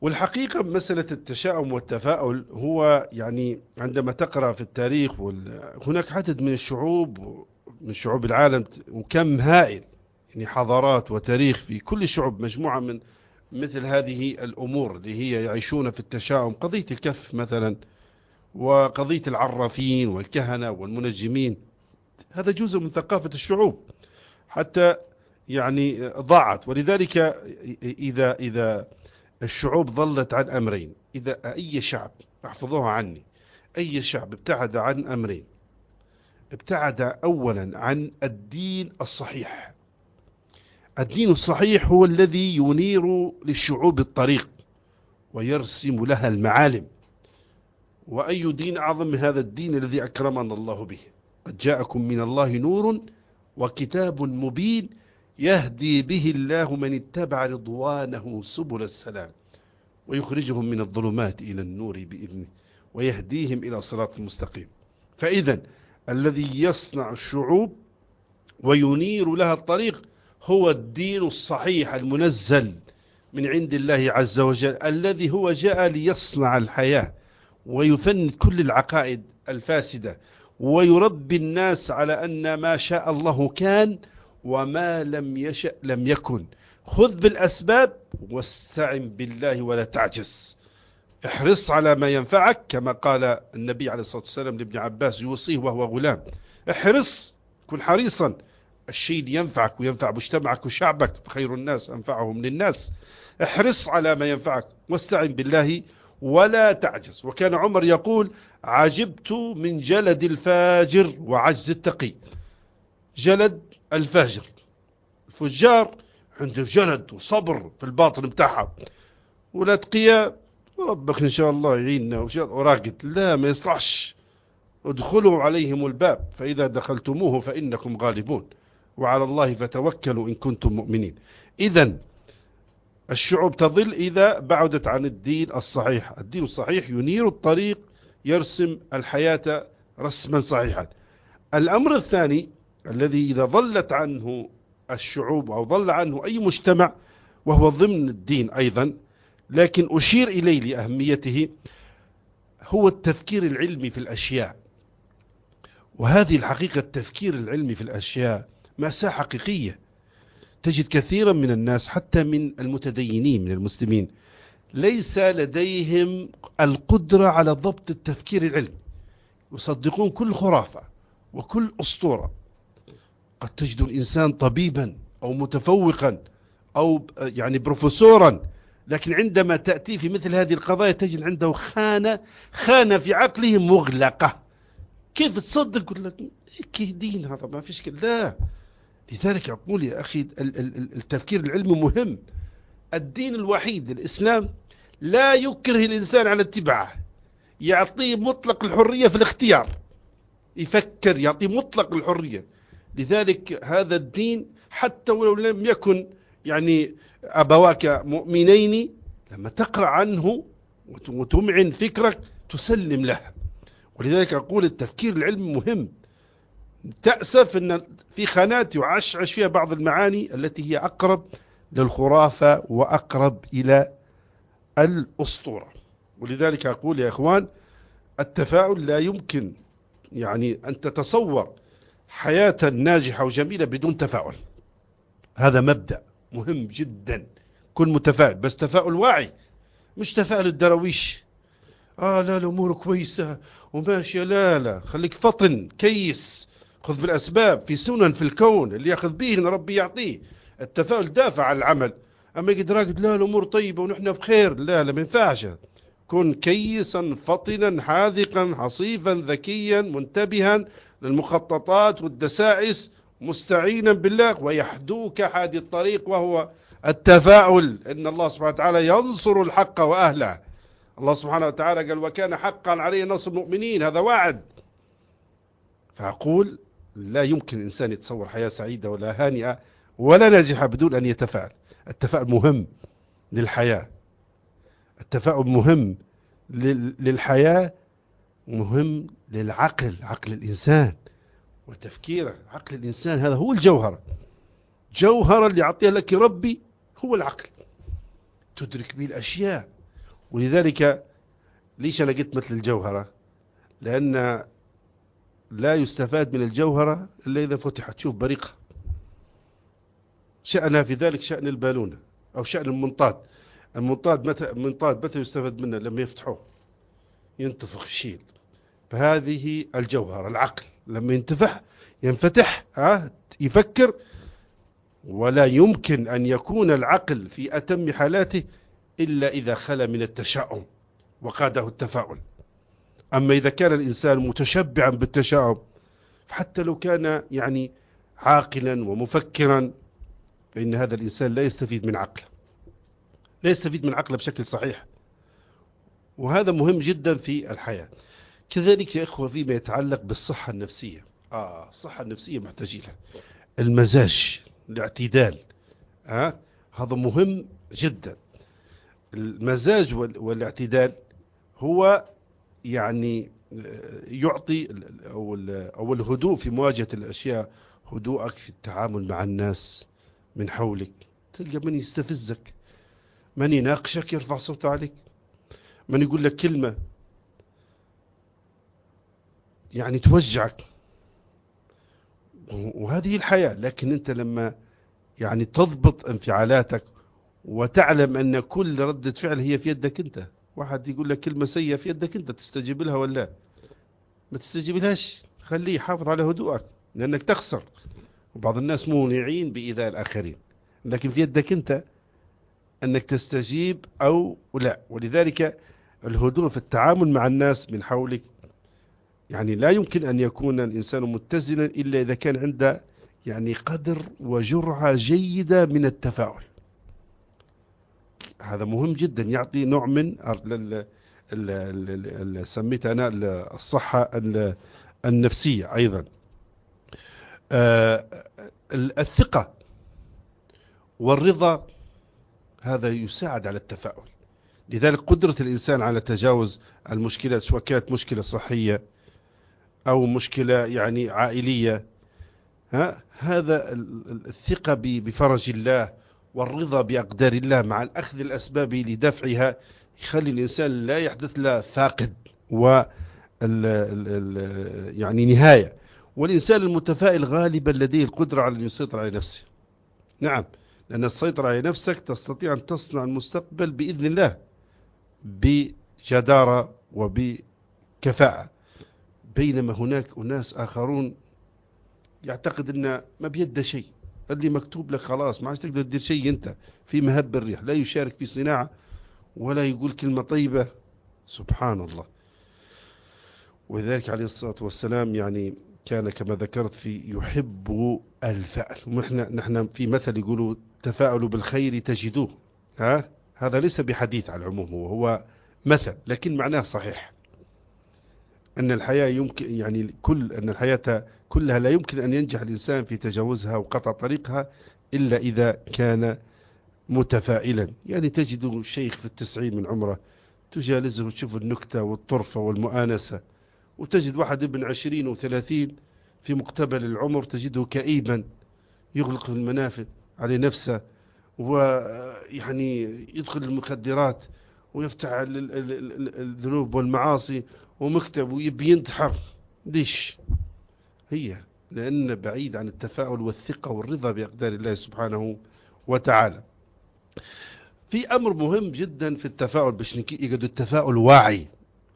C: والحقيقة مسألة التشاؤم والتفاؤل هو يعني عندما تقرأ في التاريخ هناك عدد من الشعوب من شعوب العالم وكم هائل يعني حضارات وتاريخ في كل شعوب مجموعة من مثل هذه الأمور اللي هي يعيشون في التشاؤم قضية الكف مثلا وقضية العرافين والكهنة والمنجمين هذا جزء من ثقافة الشعوب حتى يعني ضاعت. ولذلك إذا, إذا الشعوب ظلت عن أمرين إذا أي شعب احفظوها عني أي شعب ابتعد عن أمرين ابتعد أولا عن الدين الصحيح. الدين الصحيح هو الذي ينير للشعوب الطريق ويرسم لها المعالم. وأي دين أعظم هذا الدين الذي أكرمنا الله به؟ قد جاءكم من الله نور وكتاب مبين يهدي به الله من اتبع رضوانه سبل السلام ويخرجهم من الظلمات إلى النور بإذنه ويهديهم إلى صراط مستقيم. فإذا الذي يصنع الشعوب وينير لها الطريق هو الدين الصحيح المنزل من عند الله عز وجل الذي هو جاء ليصنع الحياة ويفند كل العقائد الفاسدة ويربي الناس على أن ما شاء الله كان وما لم يشأ لم يكن. خذ بالأسباب واستعن بالله ولا تعجز. احرص على ما ينفعك كما قال النبي عليه الصلاة والسلام لابن عباس يوصيه وهو غلام. احرص كن حريصا. الشيء اللي ينفعك وينفع مجتمعك وشعبك خير الناس أنفعهم للناس. احرص على ما ينفعك واستعن بالله ولا تعجز. وكان عمر يقول عجبت من جلد الفاجر وعجز التقي. جلد الفاجر. الفجار عنده جلد وصبر في الباطن بتاعها. ولا تقيا ربك إن شاء الله يعيننا وراقد لا ما يصلحش. ادخلوا عليهم الباب فإذا دخلتموه فإنكم غالبون. وعلى الله فتوكلوا إن كنتم مؤمنين. إذا الشعوب تظل إذا بعدت عن الدين الصحيح. الدين الصحيح ينير الطريق يرسم الحياة رسما صحيحا. الأمر الثاني الذي إذا ظلت عنه الشعوب أو ظل عنه أي مجتمع وهو ضمن الدين أيضا لكن أشير إليه لأهميته هو التفكير العلمي في الأشياء. وهذه الحقيقة التفكير العلمي في الأشياء مأساة حقيقية. تجد كثيرا من الناس حتى من المتدينين من المسلمين ليس لديهم القدرة على ضبط التفكير العلمي. يصدقون كل خرافة وكل أسطورة. قد تجد الإنسان طبيبا أو متفوقا أو يعني بروفيسورا لكن عندما تأتي في مثل هذه القضايا تجد عنده خانة خانة في عقله مغلقة. كيف تصدق؟ قلت لك إيه، دين هذا ما فيش كده لا. لذلك أقول يا أخي التفكير العلمي مهم. الدين الوحيد الإسلام لا يكره الإنسان على اتباعه. يعطيه مطلق الحرية في الاختيار. يفكر يعطيه مطلق الحرية. لذلك هذا الدين حتى ولو لم يكن يعني أبواك مؤمنين لما تقرأ عنه وتمعن فكرك تسلم له. ولذلك أقول التفكير العلمي مهم. تأسف أن في خانات يعشعش فيها بعض المعاني التي هي أقرب للخرافة وأقرب إلى الأسطورة. ولذلك أقول يا إخوان التفاؤل لا يمكن يعني أن تتصور حياة ناجحة وجميلة بدون تفاؤل. هذا مبدأ مهم جدا. كن متفائل بس تفاؤل واعي مش تفاؤل الدراويش آه لا الأمور كويسة وماشية. لا لا خليك فطن كيس. خذ بالأسباب في سنن في الكون اللي يأخذ به ربي يعطيه. التفاؤل دافع على العمل. أما يقدر راقد لا الأمور طيبة ونحن بخير. لا لا ما ينفعش. كن كيسا فطنا حاذقا حصيفا ذكيا منتبها للمخططات والدسائس مستعينا بالله ويحدوك حاد الطريق وهو التفاؤل. إن الله سبحانه وتعالى ينصر الحق وأهله. الله سبحانه وتعالى قال وكان حقا عليه نصر المؤمنين. هذا وعد. فأقول لا يمكن إنسان يتصور حياة سعيدة ولا هانئة ولا ناجحة بدون أن يتفاعل التفاعل مهم للحياة. التفاعل مهم للحياة مهم للعقل عقل الإنسان وتفكيره. عقل الإنسان هذا هو الجوهر جوهر اللي يعطيه لك ربي هو العقل. تدرك به الأشياء. ولذلك ليش أنا قلت مثل الجوهرة؟ لأن لا يستفاد من الجوهرة إلا إذا فتحت. شوف بريقة. شأنها في ذلك شأن البالونة أو شأن المنطاد. المنطاد متى المنطاد متى يستفاد منه؟ لما يفتحوه. ينتفخ الشيل فهذه الجوهرة العقل. لما ينتفح ينفتح ها يفكر. ولا يمكن أن يكون العقل في أتم حالاته إلا إذا خلى من التشاؤم وقاده التفاؤل. أما إذا كان الإنسان متشبعا بالتشاؤم حتى لو كان يعني عاقلا ومفكرا فإن هذا الإنسان لا يستفيد من عقله. لا يستفيد من عقله بشكل صحيح. وهذا مهم جدا في الحياة. كذلك يا إخوة فيما يتعلق بالصحة النفسية. آه الصحة النفسية محتاجين لها المزاج الاعتدال آه هذا مهم جدا. المزاج والاعتدال هو يعني آه، يعطي أو الهدوء في مواجهة الأشياء هدوءك في التعامل مع الناس من حولك. تلقى من يستفزك من يناقشك يرفع صوت عليك من يقول لك كلمة يعني توجعك. وهذه الحياة. لكن أنت لما يعني تضبط انفعالاتك وتعلم أن كل ردة فعل هي في يدك أنت واحد يقول لك كلمة سيئة في يدك أنت تستجيب لها ولا ما تستجيب لهاش خليه يحافظ على هدوءك لأنك تخسر. وبعض الناس مونعين بإيذاء الآخرين. لكن في يدك أنت أنك تستجيب أو لا. ولذلك الهدوء في التعامل مع الناس من حولك يعني لا يمكن أن يكون الإنسان متزنا إلا إذا كان عنده يعني قدر وجرعة جيدة من التفاعل هذا مهم جدا يعطي نوع من سميت أنا الصحة النفسية أيضا آه، الثقة والرضا هذا يساعد على التفاؤل لذلك قدرة الإنسان على تجاوز المشكلات سواء كانت مشكلة صحية أو مشكلة يعني عائلية ها؟ هذا الثقة بفرج الله والرضا بأقدار الله مع الأخذ الأسباب لدفعها يخلي الإنسان لا يحدث له فاقد و يعني نهاية. والإنسان المتفائل غالبا لديه القدرة على أن يسيطر على نفسه. نعم لأن السيطرة على نفسك تستطيع أن تصنع المستقبل بإذن الله بجدارة وبكفاءة. بينما هناك أناس آخرون يعتقد أن ما بيده شيء. اللي مكتوب لك خلاص ما عادش تقدر تدير شيء أنت. في مهب الريح لا يشارك في صناعة ولا يقول كلمة طيبة. سبحان الله. وذلك عليه الصلاة والسلام يعني كان كما ذكرت في يحب الفعل. ونحن نحن في مثل يقولوا تفاعلوا بالخير تجدوه. ها؟ هذا ليس بحديث على العموم هو, هو مثل لكن معناه صحيح. أن الحياة يمكن يعني كل أن الحياة كلها لا يمكن أن ينجح الإنسان في تجاوزها وقطع طريقها إلا إذا كان متفائلا. يعني تجد شيخ في التسعين من عمره تجالزه وتشوف النكتة والطرفة والمؤانسة وتجد واحد ابن عشرين وثلاثين في مقتبل العمر تجده كئيبا يغلق المنافذ على نفسه ويعني يدخل المخدرات ويفتح الذنوب والمعاصي ومكتب يبي ينتحر. ليش؟ هي لأن بعيد عن التفاؤل والثقة والرضا بأقدار الله سبحانه وتعالى. في أمر مهم جدا في التفاؤل باش يقدوا التفاؤل واعي.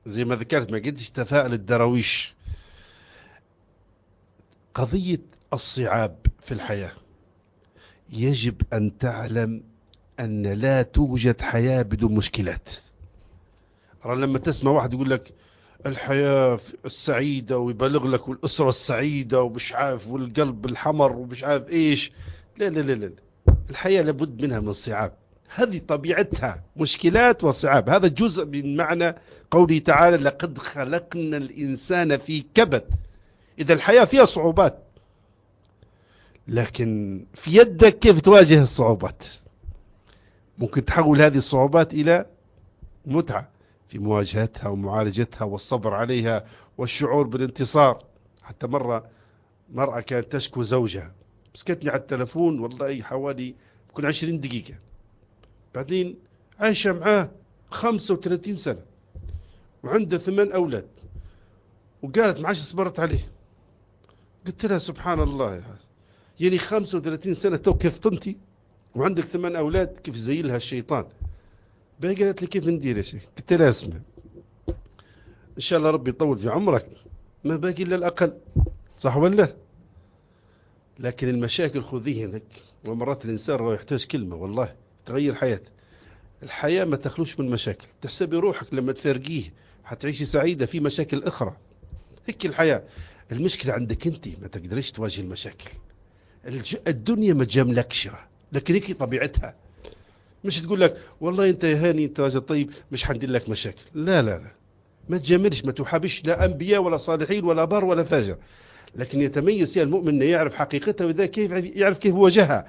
C: زي ما ذكرت ما قدش تفاعل الدراويش. قضية الصعاب في الحياة. يجب أن تعلم أن لا توجد حياة بدون مشكلات. لما تسمع واحد يقول لك الحياة السعيدة ويبلغ لك والأسرة السعيدة ومش عارف والقلب الحمر ومش عارف إيش. لا لا لا لا الحياة لابد منها من الصعاب هذه طبيعتها. مشكلات وصعاب. هذا جزء من معنى قوله تعالى لقد خلقنا الإنسان في كبد. إذا الحياة فيها صعوبات. لكن في يدك كيف تواجه الصعوبات؟ ممكن تحول هذه الصعوبات إلى متعة. في مواجهتها ومعالجتها والصبر عليها والشعور بالانتصار. حتى مرة مرأة كانت تشكو زوجها. مسكتني على التلفون والله حوالي كل عشرين دقيقة. بعدين عايشة معاه خمسة وثلاثين سنة وعنده ثمان أولاد وقالت ما عادش صبرت عليه. قلت لها سبحان الله يعني 35 سنة تو كيف طنتي وعندك ثمان أولاد كيف زي لها الشيطان؟ باهي قالت لي كيف ندير شيء قلت لها اسمع ان شاء الله ربي يطول في عمرك ما باقي الا الاقل صح ولا لكن المشاكل خذيه هناك ومرات الانسان راه يحتاج كلمه والله تغير حياته الحياة ما تخلوش من مشاكل تحسبي روحك لما تفارقيه حتعيشي سعيده في مشاكل أخرى هيك الحياة المشكلة عندك انت ما تقدريش تواجه المشاكل الدنيا ما تجاملكش لكن هيك طبيعتها مش تقول لك والله انت يا هاني انت راجل طيب مش حندير لك مشاكل. لا لا لا. ما تجاملش ما تحابش لا أنبياء ولا صالحين ولا بار ولا فاجر. لكن يتميز فيها المؤمن إنه يعرف حقيقتها وإذا كيف يعرف كيف واجهها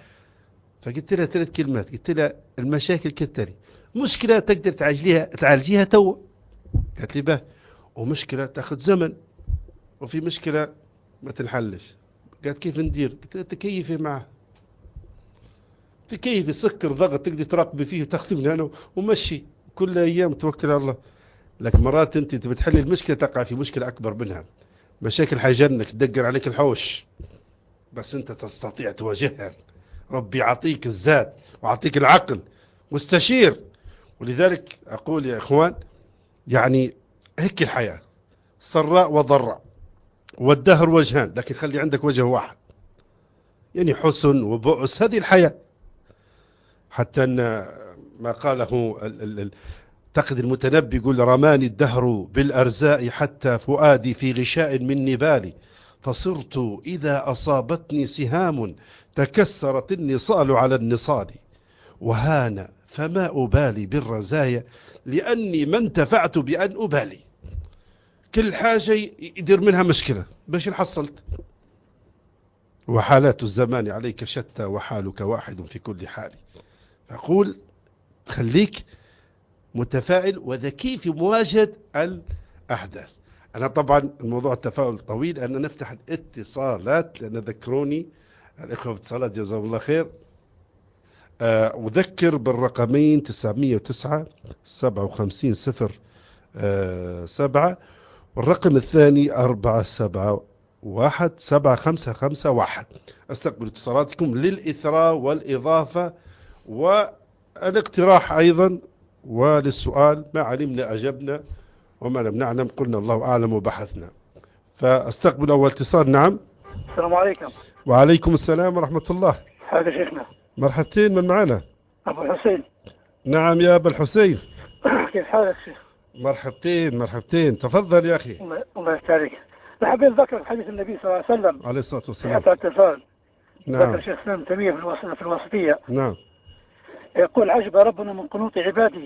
C: فقلت لها ثلاث كلمات. قلت لها المشاكل كالتالي. مشكلة تقدر تعالجيها تعالجيها تو. قالت لي باه ومشكلة تأخذ زمن. وفي مشكلة ما تنحلش. قالت كيف ندير؟ قلت لها تكيفي معه. كيف يسكر ضغط تقدر تراقبي فيه وتخدم لأنه ومشي. كل أيام توكل على الله. لك مرات أنت تبي تحل المشكلة تقع في مشكلة أكبر منها. مشاكل حيجنك تدقر عليك الحوش. بس أنت تستطيع تواجهها. ربي يعطيك الذات ويعطيك العقل. واستشير ولذلك أقول يا إخوان يعني هيك الحياة. سراء وضراء. والدهر وجهان. لكن خلي عندك وجه واحد. يعني حسن وبؤس. هذه الحياة. حتى أن ما قاله تقد المتنبي يقول رماني الدهر بالأرزاء حتى فؤادي في غشاء من نبالي. فصرت إذا أصابتني سهام تكسرت النصال على النصال. وهان فما أبالي بالرزايا لأني ما انتفعت بأن أبالي. كل حاجة يدير منها مشكلة. باش حصلت؟ وحالات الزمان عليك شتى وحالك واحد في كل حال. أقول خليك متفائل وذكي في مواجهة الأحداث. أنا طبعا الموضوع التفاؤل طويل أنا نفتح الاتصالات لأن ذكروني. الإخوة في اتصالات جزاهم الله خير. آه، أذكر بالرقمين 909 57 صفر آه، سبعة. والرقم الثاني أربعة سبعة واحد سبعة خمسة خمسة واحد. أستقبل اتصالاتكم للإثراء والإضافة والاقتراح أيضا وللسؤال ما علمنا أجبنا وما لم نعلم قلنا الله أعلم وبحثنا. فأستقبل أول اتصال. نعم.
D: السلام عليكم.
C: وعليكم السلام ورحمة الله.
D: هذا شيخنا.
C: مرحبتين من معنا؟
D: أبو الحسين.
C: نعم يا أبو الحسين. *coughs*
D: كيف حالك شيخ؟
C: مرحبتين مرحبتين. تفضل يا أخي.
D: الله يسعدك. حبيت أذكر حديث النبي صلى الله عليه وسلم.
C: عليه الصلاة والسلام.
D: حتى التفاعل
C: نعم.
D: ذكر شيخ سلام تمية في الوسطية
C: نعم.
D: يقول عجب ربنا من قنوط عباده.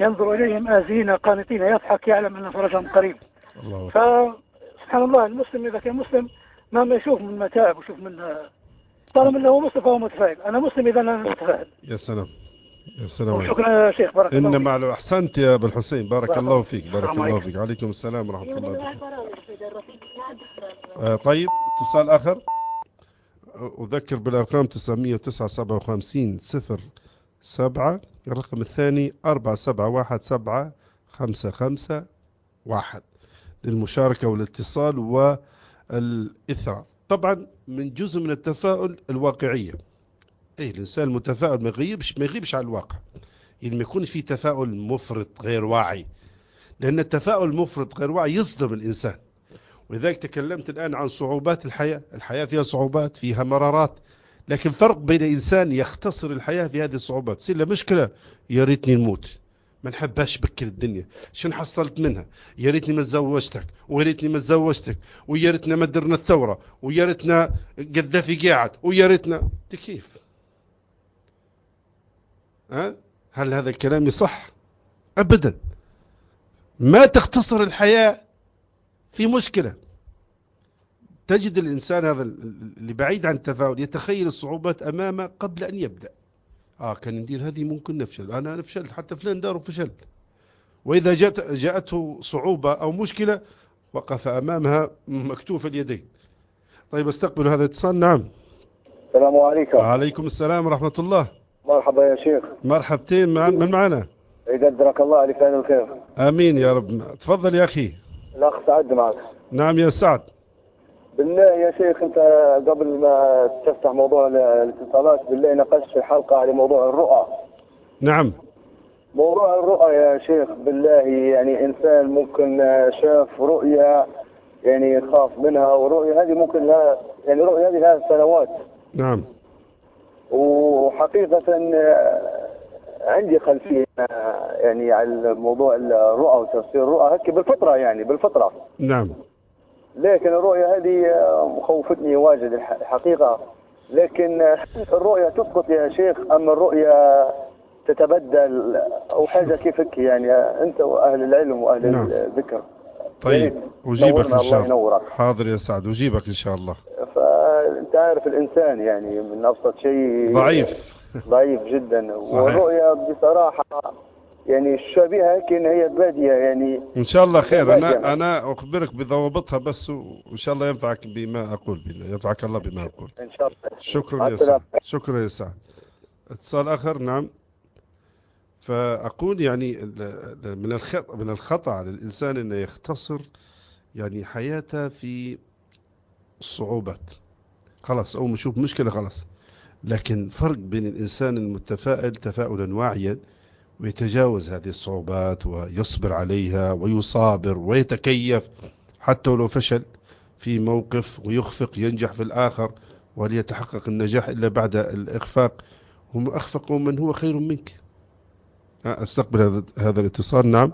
D: ينظر إليهم آزين قانتين يضحك يعلم أن فرجهم قريب.
C: الله.
D: فسبحان الله المسلم إذا كان مسلم ما يشوف من متاعب ويشوف من طالما أنه مسلم فهو متفائل. أنا مسلم إذا أنا متفائل.
C: يا سلام. يا سلام.
D: شكرا يا شيخ بارك إن الله
C: إنما لو أحسنت يا أبو الحسين. بارك,
D: بارك
C: الله فيك بارك الله فيك. عليكم السلام ورحمة الله وبركاته. آه، طيب اتصال آخر. أذكر بالأرقام 959 صفر سبعة الرقم الثاني أربعة سبعة واحد سبعة خمسة خمسة واحد. للمشاركة والاتصال والإثراء طبعا من جزء من التفاؤل الواقعية. أي الإنسان المتفائل ما يغيبش, ما يغيبش على الواقع. يعني ما يكونش في تفاؤل مفرط غير واعي. لأن التفاؤل المفرط غير واعي يصدم الإنسان. ولذلك تكلمت الآن عن صعوبات الحياة. الحياة فيها صعوبات فيها مرارات. لكن فرق بين إنسان يختصر الحياة في هذه الصعوبات. سيلا مشكلة يا ريتني نموت. ما نحبهاش بكل الدنيا. شن حصلت منها؟ يا ريتني ما تزوجتك ويا ريتني ما تزوجتك ويا ريتنا ما درنا الثورة ويا ريتنا قذافي قاعد ويا ريتنا. تكيف هل هذا الكلام صح؟ ابدا. ما تختصر الحياة في مشكلة. تجد الإنسان هذا اللي بعيد عن التفاؤل يتخيل الصعوبات أمامه قبل أن يبدأ. آه كان ندير هذه ممكن نفشل. أنا نفشل حتى فلان داره فشل. وإذا جاءت جاءته صعوبة أو مشكلة وقف أمامها مكتوف اليدين. طيب أستقبل هذا الاتصال نعم.
E: السلام عليكم.
C: وعليكم السلام ورحمة الله.
E: مرحبا يا شيخ.
C: مرحبتين. من معنا؟
E: إذا أدرك الله لفعل الخير.
C: آمين يا رب. تفضل يا أخي.
E: الاخ سعد معك
C: نعم يا سعد.
E: بالله يا شيخ أنت قبل ما تفتح موضوع الاتصالات بالله ناقشت في حلقة على موضوع الرؤى.
C: نعم.
E: موضوع الرؤى يا شيخ بالله يعني إنسان ممكن شاف رؤيا يعني خاف منها ورؤيا هذه ممكن لها يعني رؤيا هذه لها سنوات.
C: نعم.
E: وحقيقة عندي خلفية يعني على موضوع الرؤى وتفسير الرؤى هيك بالفترة يعني بالفترة
C: نعم.
E: لكن الرؤية هذه مخوفتني واجد الحقيقة. لكن الرؤية تسقط يا شيخ اما الرؤية تتبدل؟ أو حاجة كيفك يعني أنت وأهل العلم وأهل
C: نعم.
E: الذكر.
C: طيب أجيبك إن شاء
E: الله. ينورك.
C: حاضر يا سعد أجيبك إن شاء الله.
E: فأنت عارف الإنسان يعني من أبسط شيء.
C: ضعيف.
E: ضعيف جدا.
C: صحيح.
E: والرؤية بصراحة يعني شبيهة لكن هي بادية يعني.
C: إن شاء الله خير. أنا
E: يعني.
C: أنا أخبرك بضوابطها بس وإن شاء الله ينفعك بما أقول ينفعك الله بما أقول.
E: إن شاء الله.
C: شكرا يا سعد. شكرا يا سعد. اتصال آخر نعم. فأقول يعني من الخطأ من الخطأ على الإنسان أنه يختصر يعني حياته في صعوبات. خلاص أو ما مشكلة خلاص. لكن فرق بين الإنسان المتفائل تفاؤلا واعيا ويتجاوز هذه الصعوبات ويصبر عليها ويصابر ويتكيف حتى لو فشل في موقف ويخفق ينجح في الآخر وليتحقق النجاح إلا بعد الإخفاق. هم أخفقوا من هو خير منك. أستقبل هذا, هذا الاتصال. نعم.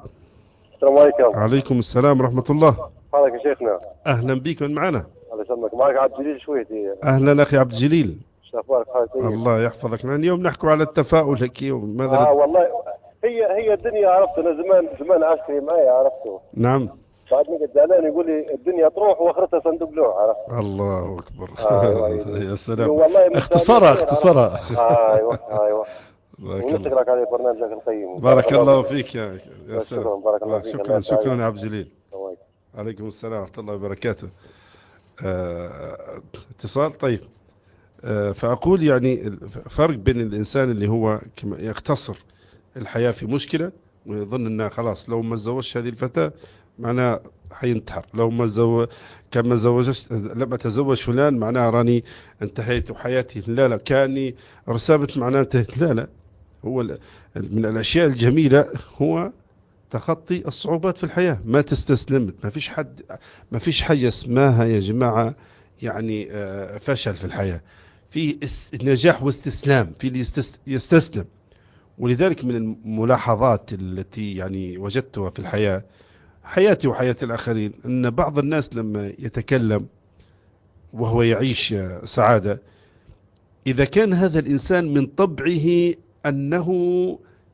E: السلام عليكم.
C: عليكم السلام ورحمة الله.
E: حالك يا شيخنا
C: أهلا بك من معنا؟
E: الله يسلمك معك عبد الجليل شويتي
C: أهلا أخي عبد الجليل.
E: أخبارك حالتين
C: الله يحفظك. نحن اليوم نحكوا على التفاؤل هيك وماذا آه
E: والله. هي هي الدنيا عرفت أنا زمان زمان عشت معي عرفته
C: نعم.
E: بعد ما زعلان يقول لي الدنيا تروح وأخرتها صندوق لوح عرفت.
C: الله أكبر.
E: آه *laughs*
C: يا سلام.
E: والله
C: اختصرها اختصرها.
E: آه،
C: أيوه أيوه. *laughs*
E: ونشكرك على برنامجك القيم.
C: بارك الله فيك. يا يا سلام.
E: بارك الله
C: آه،
E: فيك.
C: شكرا شكرا يا عبد الجليل. عليكم السلام ورحمة الله وبركاته. آه، اتصال؟ طيب. آه، فأقول يعني فرق بين الإنسان اللي هو يقتصر الحياة في مشكلة ويظن أنه خلاص لو ما تزوجش هذه الفتاة معناه حينتحر. لو ما زو... كما زوجت لما تزوج فلان معناها راني انتهيت وحياتي. لا لا كأني رسبت معناها انتهيت. لا لا هو من الأشياء الجميلة هو تخطي الصعوبات في الحياة. ما تستسلمت ما فيش حد ما فيش حاجة اسمها يا جماعة يعني آه، فشل في الحياة. في نجاح واستسلام في يستسلم. ولذلك من الملاحظات التي يعني وجدتها في الحياة حياتي وحياة الآخرين أن بعض الناس لما يتكلم وهو يعيش سعادة إذا كان هذا الإنسان من طبعه أنه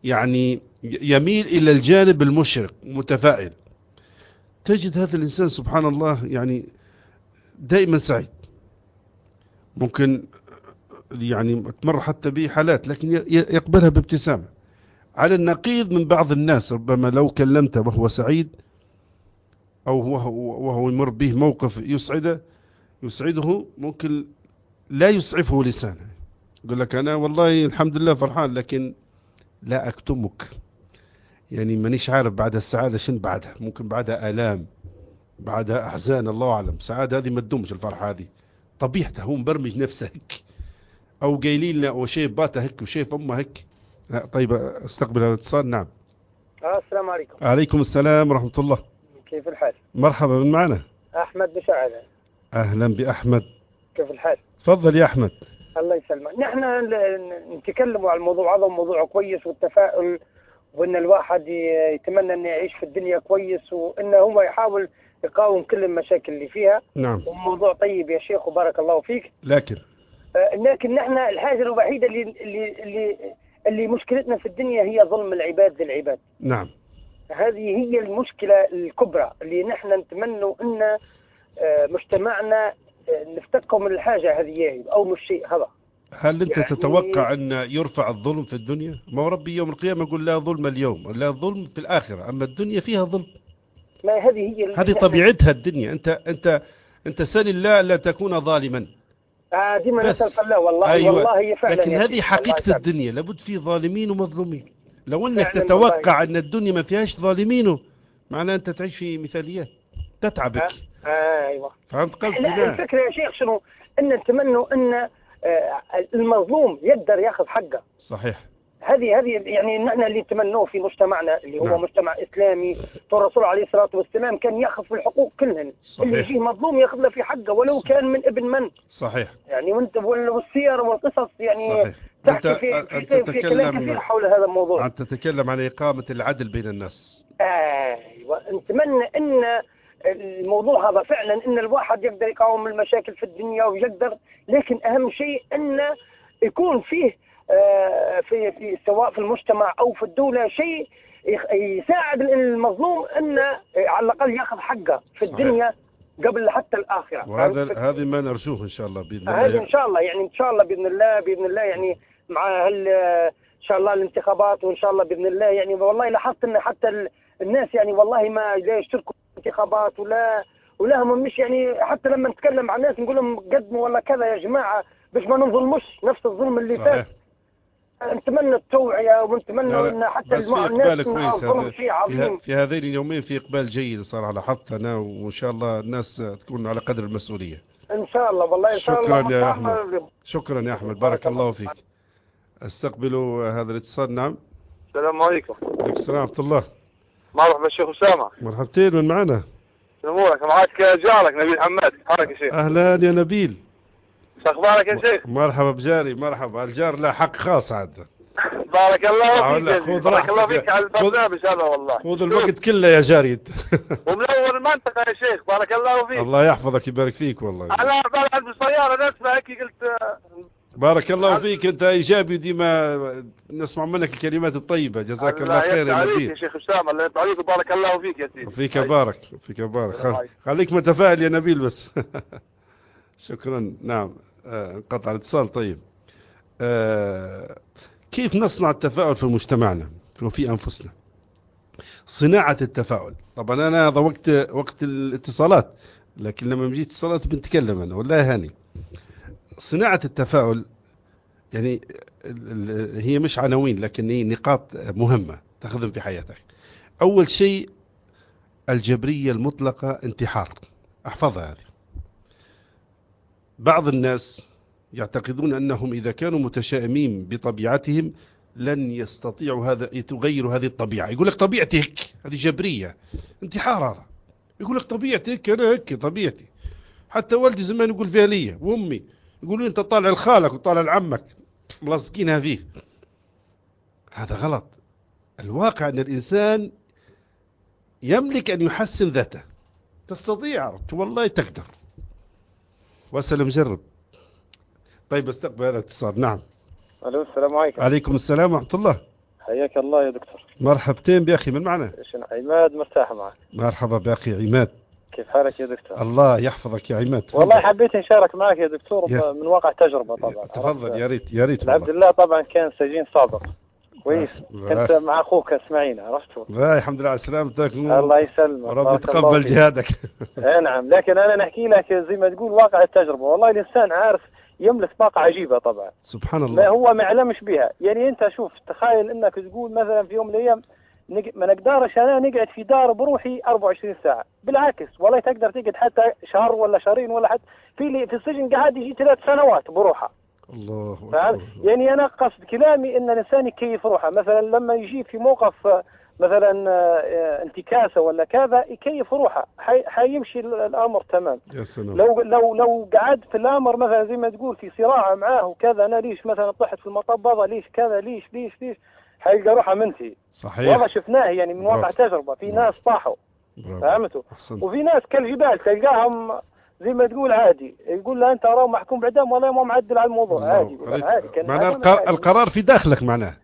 C: يعني يميل إلى الجانب المشرق متفائل. تجد هذا الإنسان سبحان الله يعني دائما سعيد. ممكن يعني تمر حتى به حالات لكن يقبلها بابتسامة. على النقيض من بعض الناس ربما لو كلمته وهو سعيد أو وهو, وهو يمر به موقف يسعده يسعده ممكن لا يسعفه لسانه. يقول لك أنا والله الحمد لله فرحان لكن لا أكتمك. يعني مانيش عارف بعد السعادة شن بعدها. ممكن بعدها آلام بعدها أحزان الله أعلم. سعادة هذه ما تدومش الفرحة هذه. طبيعته هو مبرمج نفسه هيك أو قايلين لنا أو شيف باتا هيك وشيف أمه هيك. لا طيب أستقبل هذا الاتصال. نعم.
F: آه، السلام عليكم.
C: عليكم السلام ورحمة الله.
F: كيف الحال؟
C: مرحبا من معنا؟
F: أحمد بشعل
C: أهلا بأحمد.
F: كيف الحال؟
C: تفضل يا أحمد.
F: الله يسلمك. نحن نتكلم على الموضوع هذا موضوع كويس والتفاؤل وإن الواحد يتمنى إنه يعيش في الدنيا كويس وإنه هو يحاول يقاوم كل المشاكل اللي فيها.
C: نعم.
F: وموضوع طيب يا شيخ وبارك الله فيك.
C: لكن
F: آه، لكن نحن الحاجة الوحيدة اللي اللي اللي اللي مشكلتنا في الدنيا هي ظلم العباد للعباد
C: نعم.
F: هذه هي المشكلة الكبرى اللي نحن نتمنوا إن آه، مجتمعنا آه، نفتكوا من الحاجة هذه أو من الشيء هذا.
C: هل أنت
F: يعني...
C: تتوقع إن يرفع الظلم في الدنيا؟ ما ربي يوم القيامة يقول لا ظلم اليوم لا ظلم في الآخرة أما الدنيا فيها ظلم.
F: ما هذه هي
C: هذه طبيعتها الدنيا انت انت أنت سال الله لا تكون ظالما.
F: آه، دي
C: ما
F: نسال الله والله
C: أيوة.
F: والله فعلا
C: لكن هذه حقيقة الدنيا. لابد في ظالمين ومظلومين. لو أنك تتوقع أن الدنيا ما فيهاش ظالمين معناه أنت تعيش في مثاليات. تتعبك.
F: آه. آه، أيوه.
C: فهمت قصدي؟
F: الفكرة يا شيخ شنو؟ إن نتمنى إن آه، المظلوم يقدر يأخذ حقه.
C: صحيح.
F: هذه هذه يعني نحن اللي نتمنوه في مجتمعنا اللي هو
C: نعم.
F: مجتمع إسلامي الرسول عليه الصلاة والسلام كان يأخذ في الحقوق كلهن
C: صحيح.
F: اللي فيه مظلوم يأخذ له في حقه ولو
C: صحيح.
F: كان من ابن من
C: صحيح
F: يعني وانت والسير والقصص يعني
C: صحيح. أنت
F: في انت
C: تتكلم
F: في حول هذا الموضوع
C: انت تتكلم عن إقامة العدل بين الناس
F: أيوه نتمنى إن الموضوع هذا فعلا إن الواحد يقدر يقاوم المشاكل في الدنيا ويقدر لكن أهم شيء إن يكون فيه آه، في في سواء في المجتمع أو في الدولة شيء يساعد المظلوم انه على الأقل ياخذ حقه في
C: صحيح.
F: الدنيا قبل حتى الآخرة.
C: وهذا هذه ما نرجوه إن شاء الله بإذن الله.
F: هذه إن شاء الله يعني إن شاء الله بإذن الله بإذن الله يعني مع هال إن شاء الله الانتخابات وإن شاء الله بإذن الله يعني والله لاحظت إن حتى الناس يعني والله ما لا يشتركوا في الانتخابات ولا ولا هم مش يعني حتى لما نتكلم عن الناس نقول لهم قدموا ولا كذا يا جماعة باش ما نظلموش نفس الظلم اللي فات. نتمنى التوعية ونتمنى أن حتى
C: بس في إقبال كويس في, في هذين اليومين في إقبال جيد صراحة لاحظت أنا وإن شاء الله الناس تكون على قدر المسؤولية.
F: إن شاء الله والله إن شاء
C: شكرا يا أحمد شكرا يا أحمد. بارك الله فيك. أستقبلوا هذا الاتصال نعم.
G: السلام عليكم.
C: وعليكم السلام ورحمة الله.
G: مرحبا شيخ أسامة.
C: مرحبتين من معنا؟
G: أمورك؟ معك جارك نبيل حماد. حركة شيخ.
C: أهلا يا نبيل.
G: أخبارك يا شيخ؟
C: مرحبا بجاري مرحبا. الجار له حق خاص عاد.
G: بارك الله فيك بارك الله فيك على البرنامج نعم هذا والله.
C: خذ الوقت كله يا جاري. *laughs*
G: ومنور المنطقة يا شيخ. بارك الله فيك.
C: الله يحفظك يبارك فيك والله.
G: أنا طالع بالسياره السيارة قلت آه،
C: بارك الله فيك. أنت إيجابي وديما نسمع منك الكلمات الطيبة. جزاك الله, خير يا
G: نبيل يا شيخ أسامة. الله يبارك الله فيك يا سيدي.
C: فيك
G: طيب.
C: بارك فيك بارك. خليك متفائل يا نبيل بس. *laughs* شكرا نعم. آه، قطع الاتصال. طيب. آه، كيف نصنع التفاؤل في مجتمعنا وفي أنفسنا؟ صناعة التفاؤل. طبعا أنا هذا وقت وقت الاتصالات لكن لما مجيت اتصالات بنتكلم أنا ولا هاني. صناعة التفاؤل يعني هي مش عناوين لكن هي نقاط مهمة تخدم في حياتك. أول شيء الجبرية المطلقة انتحار. أحفظها هذه. بعض الناس يعتقدون أنهم إذا كانوا متشائمين بطبيعتهم لن يستطيعوا هذا تغيروا هذه الطبيعة. يقول لك طبيعتك هذه جبرية انتحار هذا. يقول لك طبيعتك أنا هيك طبيعتي. حتى والدي زمان يقول فيها لي وأمي يقولوا أنت طالع لخالك وطالع لعمك ملصقينها فيه هذا غلط. الواقع أن الإنسان يملك أن يحسن ذاته. تستطيع والله تقدر. وسلم جرب. طيب استقبل هذا الاتصال نعم.
H: ألو السلام عليكم.
C: عليكم السلام ورحمة الله.
H: حياك الله يا دكتور.
C: مرحبتين بأخي من معنا
H: عماد مرتاح معك.
C: مرحبا بأخي عماد.
H: كيف حالك يا دكتور؟
C: الله يحفظك يا عماد.
H: والله حبيت نشارك معك يا دكتور
C: يا.
H: من واقع تجربة طبعا
C: تفضل يا ريت يا ريت
H: عبد الله طبعا كان سجين سابق. كويس. أنت مع أخوك إسماعيل عرفتوا
C: لا الحمد لله على سلامتك
H: الله يسلمك. ربي
C: يتقبل جهادك. *laughs*
H: نعم لكن أنا نحكي لك زي ما تقول واقع التجربة. والله الإنسان عارف يملك طاقة عجيبة طبعا.
C: سبحان الله.
H: هو ما يعلمش بها. يعني أنت شوف تخيل إنك تقول مثلا في يوم من الأيام ما نقدرش أنا نقعد في دار بروحي 24 ساعة. بالعكس والله تقدر تقعد حتى شهر ولا شهرين ولا حتى في في السجن قاعد يجي ثلاث سنوات بروحه.
C: الله أكبر.
H: يعني أنا قصد كلامي إن الإنسان يكيف روحه. مثلا لما يجي في موقف مثلا آه، انتكاسة ولا كذا يكيف روحه؟ حيمشي الأمر تمام.
C: يا سلام.
H: لو لو لو قعد في الأمر مثلا زي ما تقول في صراع معاه وكذا أنا ليش مثلا طحت في المطبضه ليش كذا؟ ليش ليش ليش؟ حيلقى روحه منتهي
C: صحيح.
H: وهذا شفناه يعني من واقع تجربة. في ناس طاحوا. فهمتوا؟ وفي ناس كالجبال تلقاهم زي ما تقول عادي. يقول له أنت راه محكوم باعدام والله ما معدل على الموضوع.
C: نعم.
H: عادي عادي.
C: معناه القرار في داخلك معناه.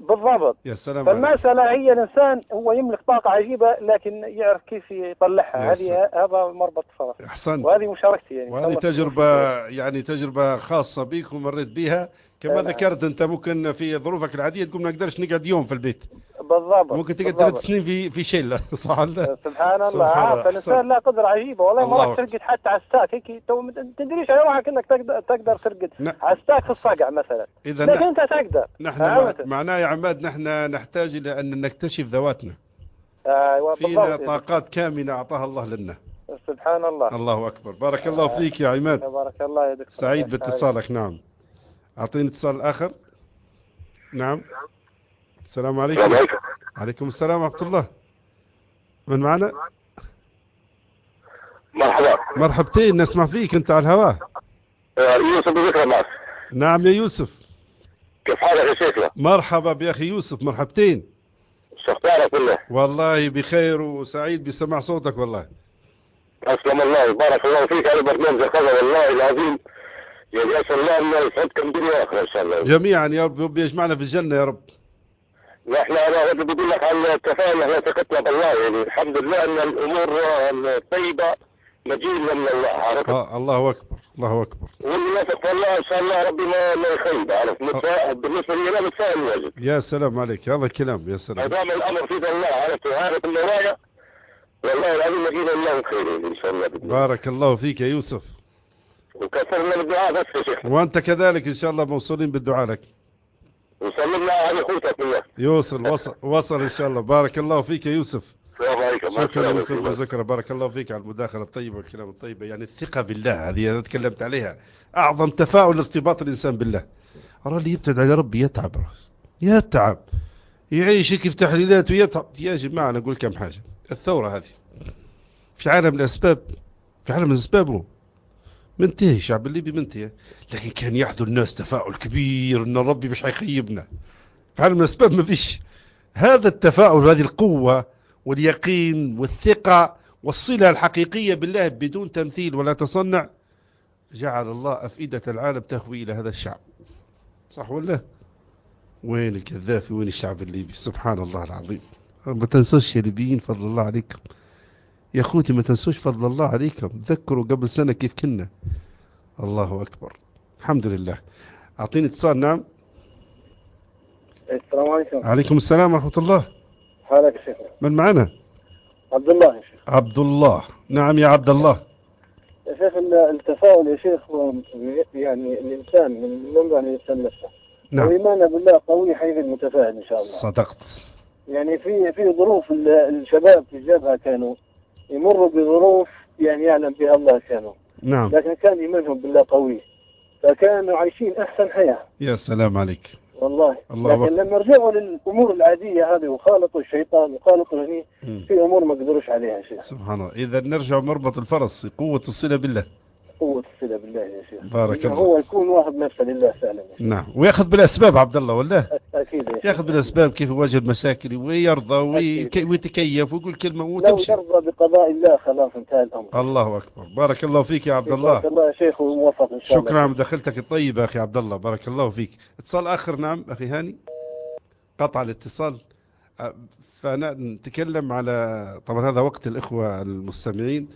H: بالضبط.
C: يا سلام
H: فالمسألة هي الإنسان هو يملك طاقة عجيبة لكن يعرف كيف يطلعها. هذه هذا مربط الفرس
C: أحسنت.
H: وهذه مشاركتي يعني.
C: وهذه تجربة يعني تجربة خاصة بك ومريت بها كما ذكرت أنت؟ ممكن في ظروفك العادية تقول ما نقدرش نقعد يوم في البيت.
H: بالضبط
C: ممكن تقعد ثلاث سنين في في شله *laughs* صح
H: سبحان الله
C: سبحان الله.
H: عارف
C: الإنسان
H: له قدرة عجيبة. والله مرات ترقد حتى على الساك هيك تو ما تدريش على روحك إنك تقدر تقدر ترقد.
C: نعم.
H: على الساك في الصقع مثلا.
C: إذا
H: لكن
C: نعم.
H: أنت تقدر.
C: نحن مع... معناه يا عماد نحن نحتاج إلى أن نكتشف ذواتنا.
H: أيوه
C: فينا طاقات كامنة أعطاها الله لنا.
H: سبحان الله.
C: الله أكبر. بارك الله فيك يا عماد.
H: بارك الله يا دكتور
C: سعيد باتصالك. نعم. أعطيني اتصال آخر. نعم. السلام عليكم.
G: عليكم.
C: السلام ورحمة الله. من معنا؟
G: مرحبا.
C: مرحبتين نسمع فيك أنت على الهواء.
G: آه، يوسف بذكر معك.
C: نعم يا يوسف.
G: كيف حالك يا شيخنا؟
C: مرحبا يا أخي يوسف مرحبتين.
G: شخبارك بالله
C: والله بخير وسعيد بسمع صوتك والله.
G: أسلم الله بارك الله فيك على برنامجك هذا والله العظيم يا الله الله يسعدكم بالآخرة إن شاء الله.
C: جميعا يا رب ربي يجمعنا في الجنة يا رب.
G: نحن أنا بقول لك على التفاؤل إحنا ثقتنا بالله يعني الحمد لله أن الأمور الطيبة مجيئنا من الله عرفت؟
C: آه الله أكبر الله أكبر.
G: واللي يثق الله إن شاء الله ربي ما ما يخيب عرفت؟ آه. بالنسبة لي أنا متفائل
C: يا سلام عليك هذا كلام يا سلام.
G: ما دام الأمر في الله عرفت؟ وعارف النوايا والله العظيم مجيئنا الله خير إن شاء الله. بدنا.
C: بارك الله فيك يا يوسف.
G: وكثر من الدعاء بس يا شيخ.
C: وأنت كذلك إن شاء الله موصولين بالدعاء لك.
G: وصلي الله على اخوتك الله.
C: يوصل وصل وصل إن شاء الله. بارك الله فيك يا يوسف. شكرا يوسف وشكرا. بارك الله فيك على المداخلة الطيبة والكلام الطيبة. يعني الثقة بالله هذه أنا تكلمت عليها. أعظم تفاؤل ارتباط الإنسان بالله. أرى اللي يبتعد على ربي يتعب راس يتعب. يعيش كيف في تحليلات ويتعب. يا جماعة أنا أقول كم حاجة. الثورة هذه في عالم الأسباب في عالم اسبابه منتهي الشعب الليبي منتهي. لكن كان يحدو الناس تفاعل كبير إن ربي مش هيخيبنا فعلا من الاسباب ما فيش. هذا التفاعل هذه القوة واليقين والثقة والصلة الحقيقية بالله بدون تمثيل ولا تصنع جعل الله أفئدة العالم تهوي إلى هذا الشعب. صح ولا وين الكذافي وين الشعب الليبي؟ سبحان الله العظيم. ما تنسوش يا ليبيين فضل الله عليكم. يا أخوتي ما تنسوش فضل الله عليكم. تذكروا قبل سنة كيف كنا. الله أكبر. الحمد لله. أعطيني اتصال نعم.
H: السلام عليكم.
C: عليكم السلام ورحمة الله.
H: حالك شيخ؟
C: من معنا؟
H: عبد الله يا شيخ.
C: عبد الله. نعم يا عبد الله.
H: يا شيخ التفاؤل يا شيخ هو يعني الإنسان من منبع الإنسان نفسه.
C: نعم.
H: وإيمانا بالله قوي حيث المتفاعل إن شاء الله.
C: صدقت.
I: يعني في في ظروف الشباب في الجبهة كانوا يمر بظروف يعني يعلم بها الله كانوا
C: نعم.
I: لكن كان إيمانهم بالله قوي. فكانوا عايشين أحسن حياة.
C: يا سلام عليك.
I: والله.
C: الله
I: لكن لما رجعوا للأمور العادية هذه وخالطوا الشيطان وخالطوا هني في أمور ما قدروش عليها شيء.
C: سبحان الله. إذا نرجع مربط الفرس قوة الصلة بالله.
I: قوة الصلة بالله يا شيخ.
C: بارك الله
I: هو يكون واحد نفسه لله فعلا
C: نعم. ويأخذ بالأسباب عبد الله ولا
I: أكيد يا
C: يأخذ بالأسباب كيف يواجه المشاكل ويرضى ويتكيف ويقول كلمة وتمشي.
I: لو يرضى بقضاء الله خلاص انتهى الأمر.
C: الله أكبر. بارك الله فيك يا عبد الله
I: بارك
C: الله.
I: يا شيخ وموفق إن شاء الله.
C: شكرا على دخلتك الطيبة أخي عبد الله. بارك الله فيك. اتصال آخر نعم أخي هاني. قطع الاتصال. فأنا نتكلم على طبعا هذا وقت الإخوة المستمعين.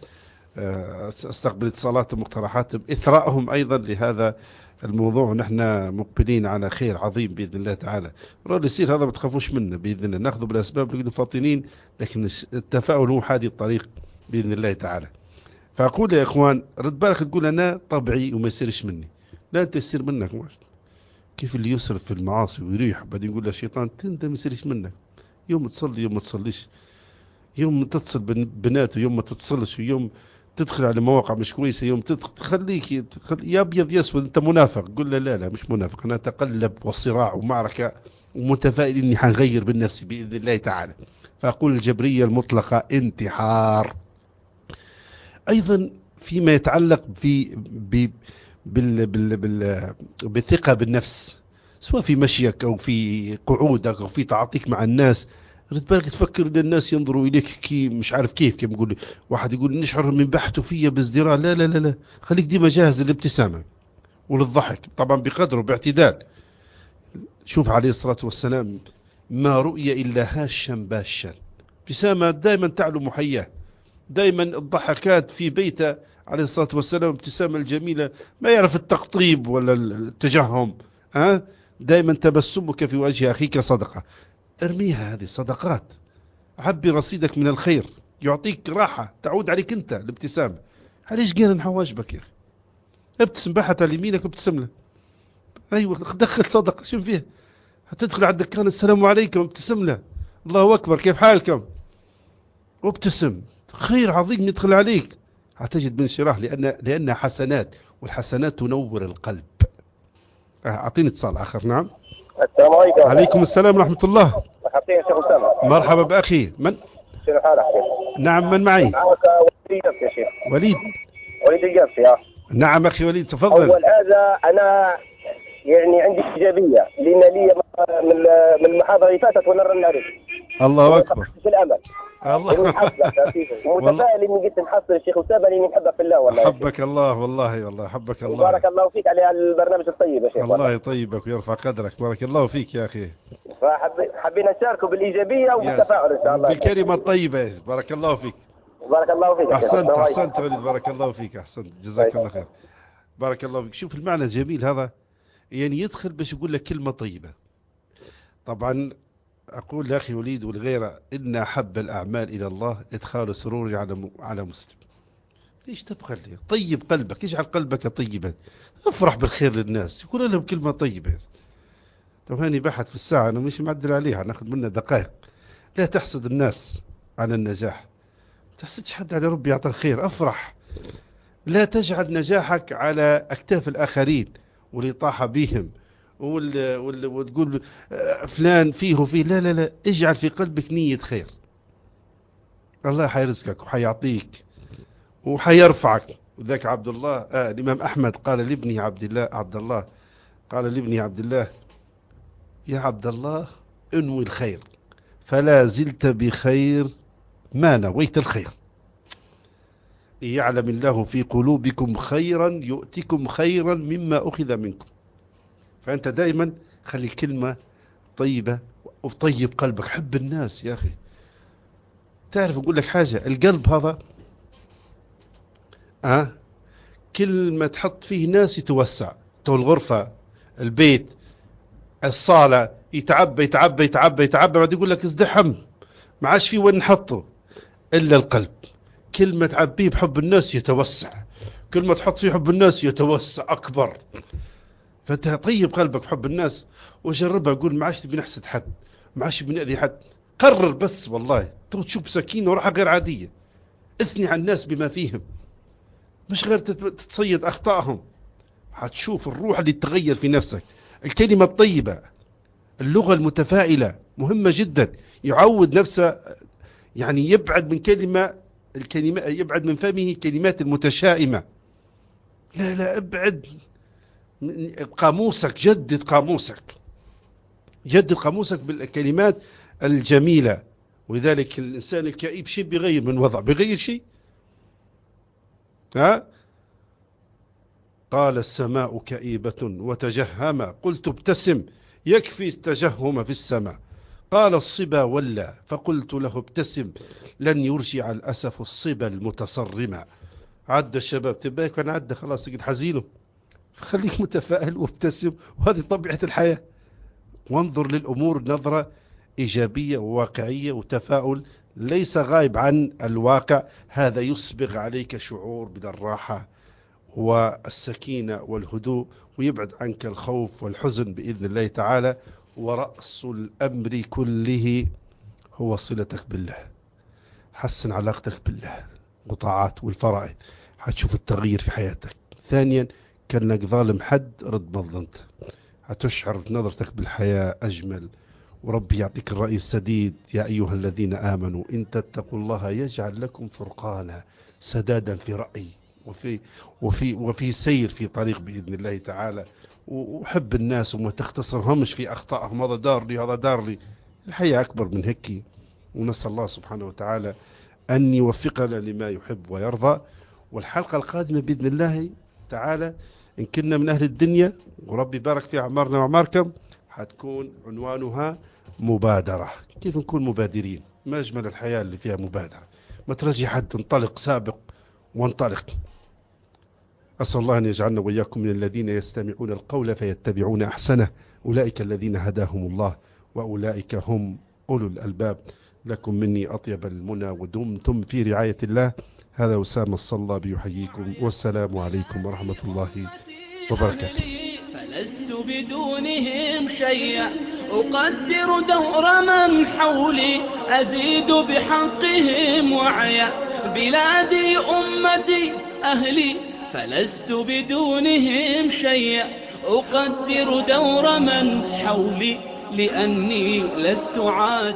C: آه، استقبل اتصالات ومقترحات اثرائهم أيضا لهذا الموضوع. نحن مقبلين على خير عظيم بإذن الله تعالى. راه اللي يصير هذا ما تخافوش منه بإذن الله. ناخذ بالأسباب نقعدوا فاطنين لكن التفاؤل هو حادي الطريق بإذن الله تعالى. فأقول يا إخوان رد بالك تقول أنا طبعي وما يصيرش مني. لا أنت يصير منك. واجد كيف اللي يسرف في المعاصي ويريح؟ بعدين يقول له الشيطان ما يصيرش منك. يوم تصلي يوم ما تصليش. يوم تتصل بناته يوم ما تتصلش ويوم تدخل على مواقع مش كويسه يوم تدخل تخليك تخل يا أبيض يا أسود أنت منافق. قل له لا لا مش منافق. أنا أتقلب والصراع ومعركة ومتفائل إني حنغير بالنفس بإذن الله تعالى. فأقول الجبرية المطلقة انتحار. أيضا فيما يتعلق في بال بال بال بالثقة بالنفس سواء في مشيك أو في قعودك أو في تعاطيك مع الناس رد بالك تفكر إن الناس ينظروا إليك كي مش عارف كيف كيف يقول واحد يقول نشعر من بحثوا فيا بازدراء. لا لا لا لا. خليك ديما جاهز للابتسامة وللضحك. طبعا بقدره باعتدال. شوف عليه الصلاة والسلام ما رؤي إلا هاشا باشا. ابتسامة دائما تعلو محياه دائما الضحكات في بيته عليه الصلاة والسلام ابتسامة الجميلة. ما يعرف التقطيب ولا التجهم ها؟ أه؟ دائما تبسمك في وجه أخيك صدقة. ارميها هذه الصدقات. عبي رصيدك من الخير. يعطيك راحة. تعود عليك أنت الابتسامة علاش قال واجبك يا أخي ابتسم بحث على يمينك وابتسم له. أيوة دخل صدقة. شو فيه هتدخل على الدكان السلام عليكم ابتسم له. الله أكبر كيف حالكم؟ وابتسم خير عظيم يدخل عليك. هتجد بانشراح لأن لأنها حسنات والحسنات تنور القلب. أه، أعطيني اتصال آخر. نعم.
J: السلام عليكم.
C: عليكم السلام ورحمة الله.
J: شيخ أسامة.
C: مرحبا بأخي. من؟
J: شنو حالك
C: نعم من معي؟
J: معك وليد يا شيخ.
C: وليد.
J: وليد الجنسي آه.
C: نعم أخي وليد تفضل.
J: أول هذا أنا يعني عندي إيجابية. لأن لي من من المحاضرة اللي فاتت وأنا رن عليك
C: الله أكبر.
J: في الأمل.
C: الله.
J: متفائل *laughs* إني قلت نحصل الشيخ اسامه لأني نحبك في الله والله
C: حبك الله والله والله. حبك الله.
J: بارك الله فيك على البرنامج الطيب يا شيخ.
C: الله يطيبك ويرفع قدرك. بارك الله فيك يا أخي.
J: حبينا نشاركه بالإيجابية وبالتفاعل إن شاء الله
C: بالكلمة الطيبة بارك الله فيك.
J: بارك الله فيك
C: أحسنت أحسنت وليد. بارك الله فيك. أحسنت. جزاك الله خير. بارك الله فيك. شوف المعنى الجميل هذا. يعني يدخل باش يقول لك كلمة طيبة. طبعا أقول لأخي وليد والغيرة إن حب الأعمال إلى الله إدخال سروري على على مسلم. ليش تبقى لي طيب قلبك اجعل قلبك طيبا. افرح بالخير للناس يقول لهم كلمة طيبة. لو هاني بحث في الساعة أنا مش معدل عليها ناخذ منها دقائق. لا تحسد الناس على النجاح. ما تحسدش حد على ربي يعطى الخير. افرح. لا تجعل نجاحك على أكتاف الآخرين والإطاحة بهم. وال... وال... وتقول آه، فلان فيه وفيه. لا لا لا. اجعل في قلبك نية خير. الله حيرزقك وحيعطيك وحيرفعك. وذاك عبد الله آه الإمام أحمد قال لابنه عبد الله عبد الله قال لابنه عبد الله يا عبد الله انوي الخير. فلا زلت بخير ما نويت الخير. يعلم الله في قلوبكم خيرا يؤتكم خيرا مما أخذ منكم. فأنت دائما خلي كلمة طيبة وطيب قلبك حب الناس يا أخي. تعرف أقول لك حاجة؟ القلب هذا أه؟ كل ما تحط فيه ناس يتوسع. تو الغرفة البيت الصالة يتعبى يتعبى يتعبى يتعبى بعد يقول لك ازدحم. ما عادش في وين نحطه. إلا القلب. كل ما تعبيه بحب الناس يتوسع. كل ما تحط فيه حب الناس يتوسع أكبر. فانت طيب قلبك بحب الناس وجربها قول ما عادش تبي نحسد حد ما عادش بنأذي حد. قرر بس والله تو تشوف سكينة وراحة غير عادية. اثني على الناس بما فيهم. مش غير تتصيد أخطائهم. حتشوف الروح اللي تتغير في نفسك. الكلمة الطيبة اللغة المتفائلة مهمة جدا. يعود نفسه يعني يبعد من كلمة الكلمة يبعد من فمه كلمات المتشائمة. لا لا ابعد. قاموسك جدد قاموسك. جدد قاموسك بالكلمات الجميلة. ولذلك الإنسان الكئيب شيء بيغير من وضع. بيغير شيء؟ ها؟ قال السماء كئيبة وتجهم قلت ابتسم. يكفي التجهم في السماء. قال الصبا ولا. فقلت له ابتسم. لن يرجع الأسف الصبا المتصرما. عدى الشباب. تباك وأنا عدى خلاص قد حزينه. خليك متفائل وابتسم وهذه طبيعة الحياة. وانظر للأمور نظرة إيجابية وواقعية وتفاؤل ليس غايب عن الواقع. هذا يسبغ عليك شعور بالراحة الراحة والسكينة والهدوء ويبعد عنك الخوف والحزن بإذن الله تعالى. ورأس الأمر كله هو صلتك بالله حسن علاقتك بالله وطاعات والفرائض. حتشوف التغيير في حياتك. ثانيا كأنك ظالم حد رد ما هتشعر بنظرتك بالحياة أجمل. وربي يعطيك الرأي السديد يا أيها الذين آمنوا إن تتقوا الله يجعل لكم فرقانا سدادا في رأي وفي, وفي, وفي سير في طريق بإذن الله تعالى. وحب الناس وما تختصرهمش في أخطائهم. هذا دار لي هذا دار لي. الحياة أكبر من هيك. ونسأل الله سبحانه وتعالى أن يوفقنا لما يحب ويرضى. والحلقة القادمة بإذن الله تعالى إن كنا من أهل الدنيا وربي بارك في أعمارنا وأعماركم حتكون عنوانها مبادرة. كيف نكون مبادرين؟ ما أجمل الحياة اللي فيها مبادرة. ما ترجي حد انطلق سابق وانطلق. أسأل الله أن يجعلنا وإياكم من الذين يستمعون القول فيتبعون أحسنه. أولئك الذين هداهم الله وأولئك هم أولو الألباب. لكم مني أطيب المنى ودمتم في رعاية الله. هذا وسام الصلاة بيحييكم والسلام عليكم ورحمة الله وبركاته.
K: فلست بدونهم شيئا أقدر دور من حولي أزيد بحقهم وعيا. بلادي أمتي أهلي فلست بدونهم شيئا أقدر دور من حولي لأني لست عادي.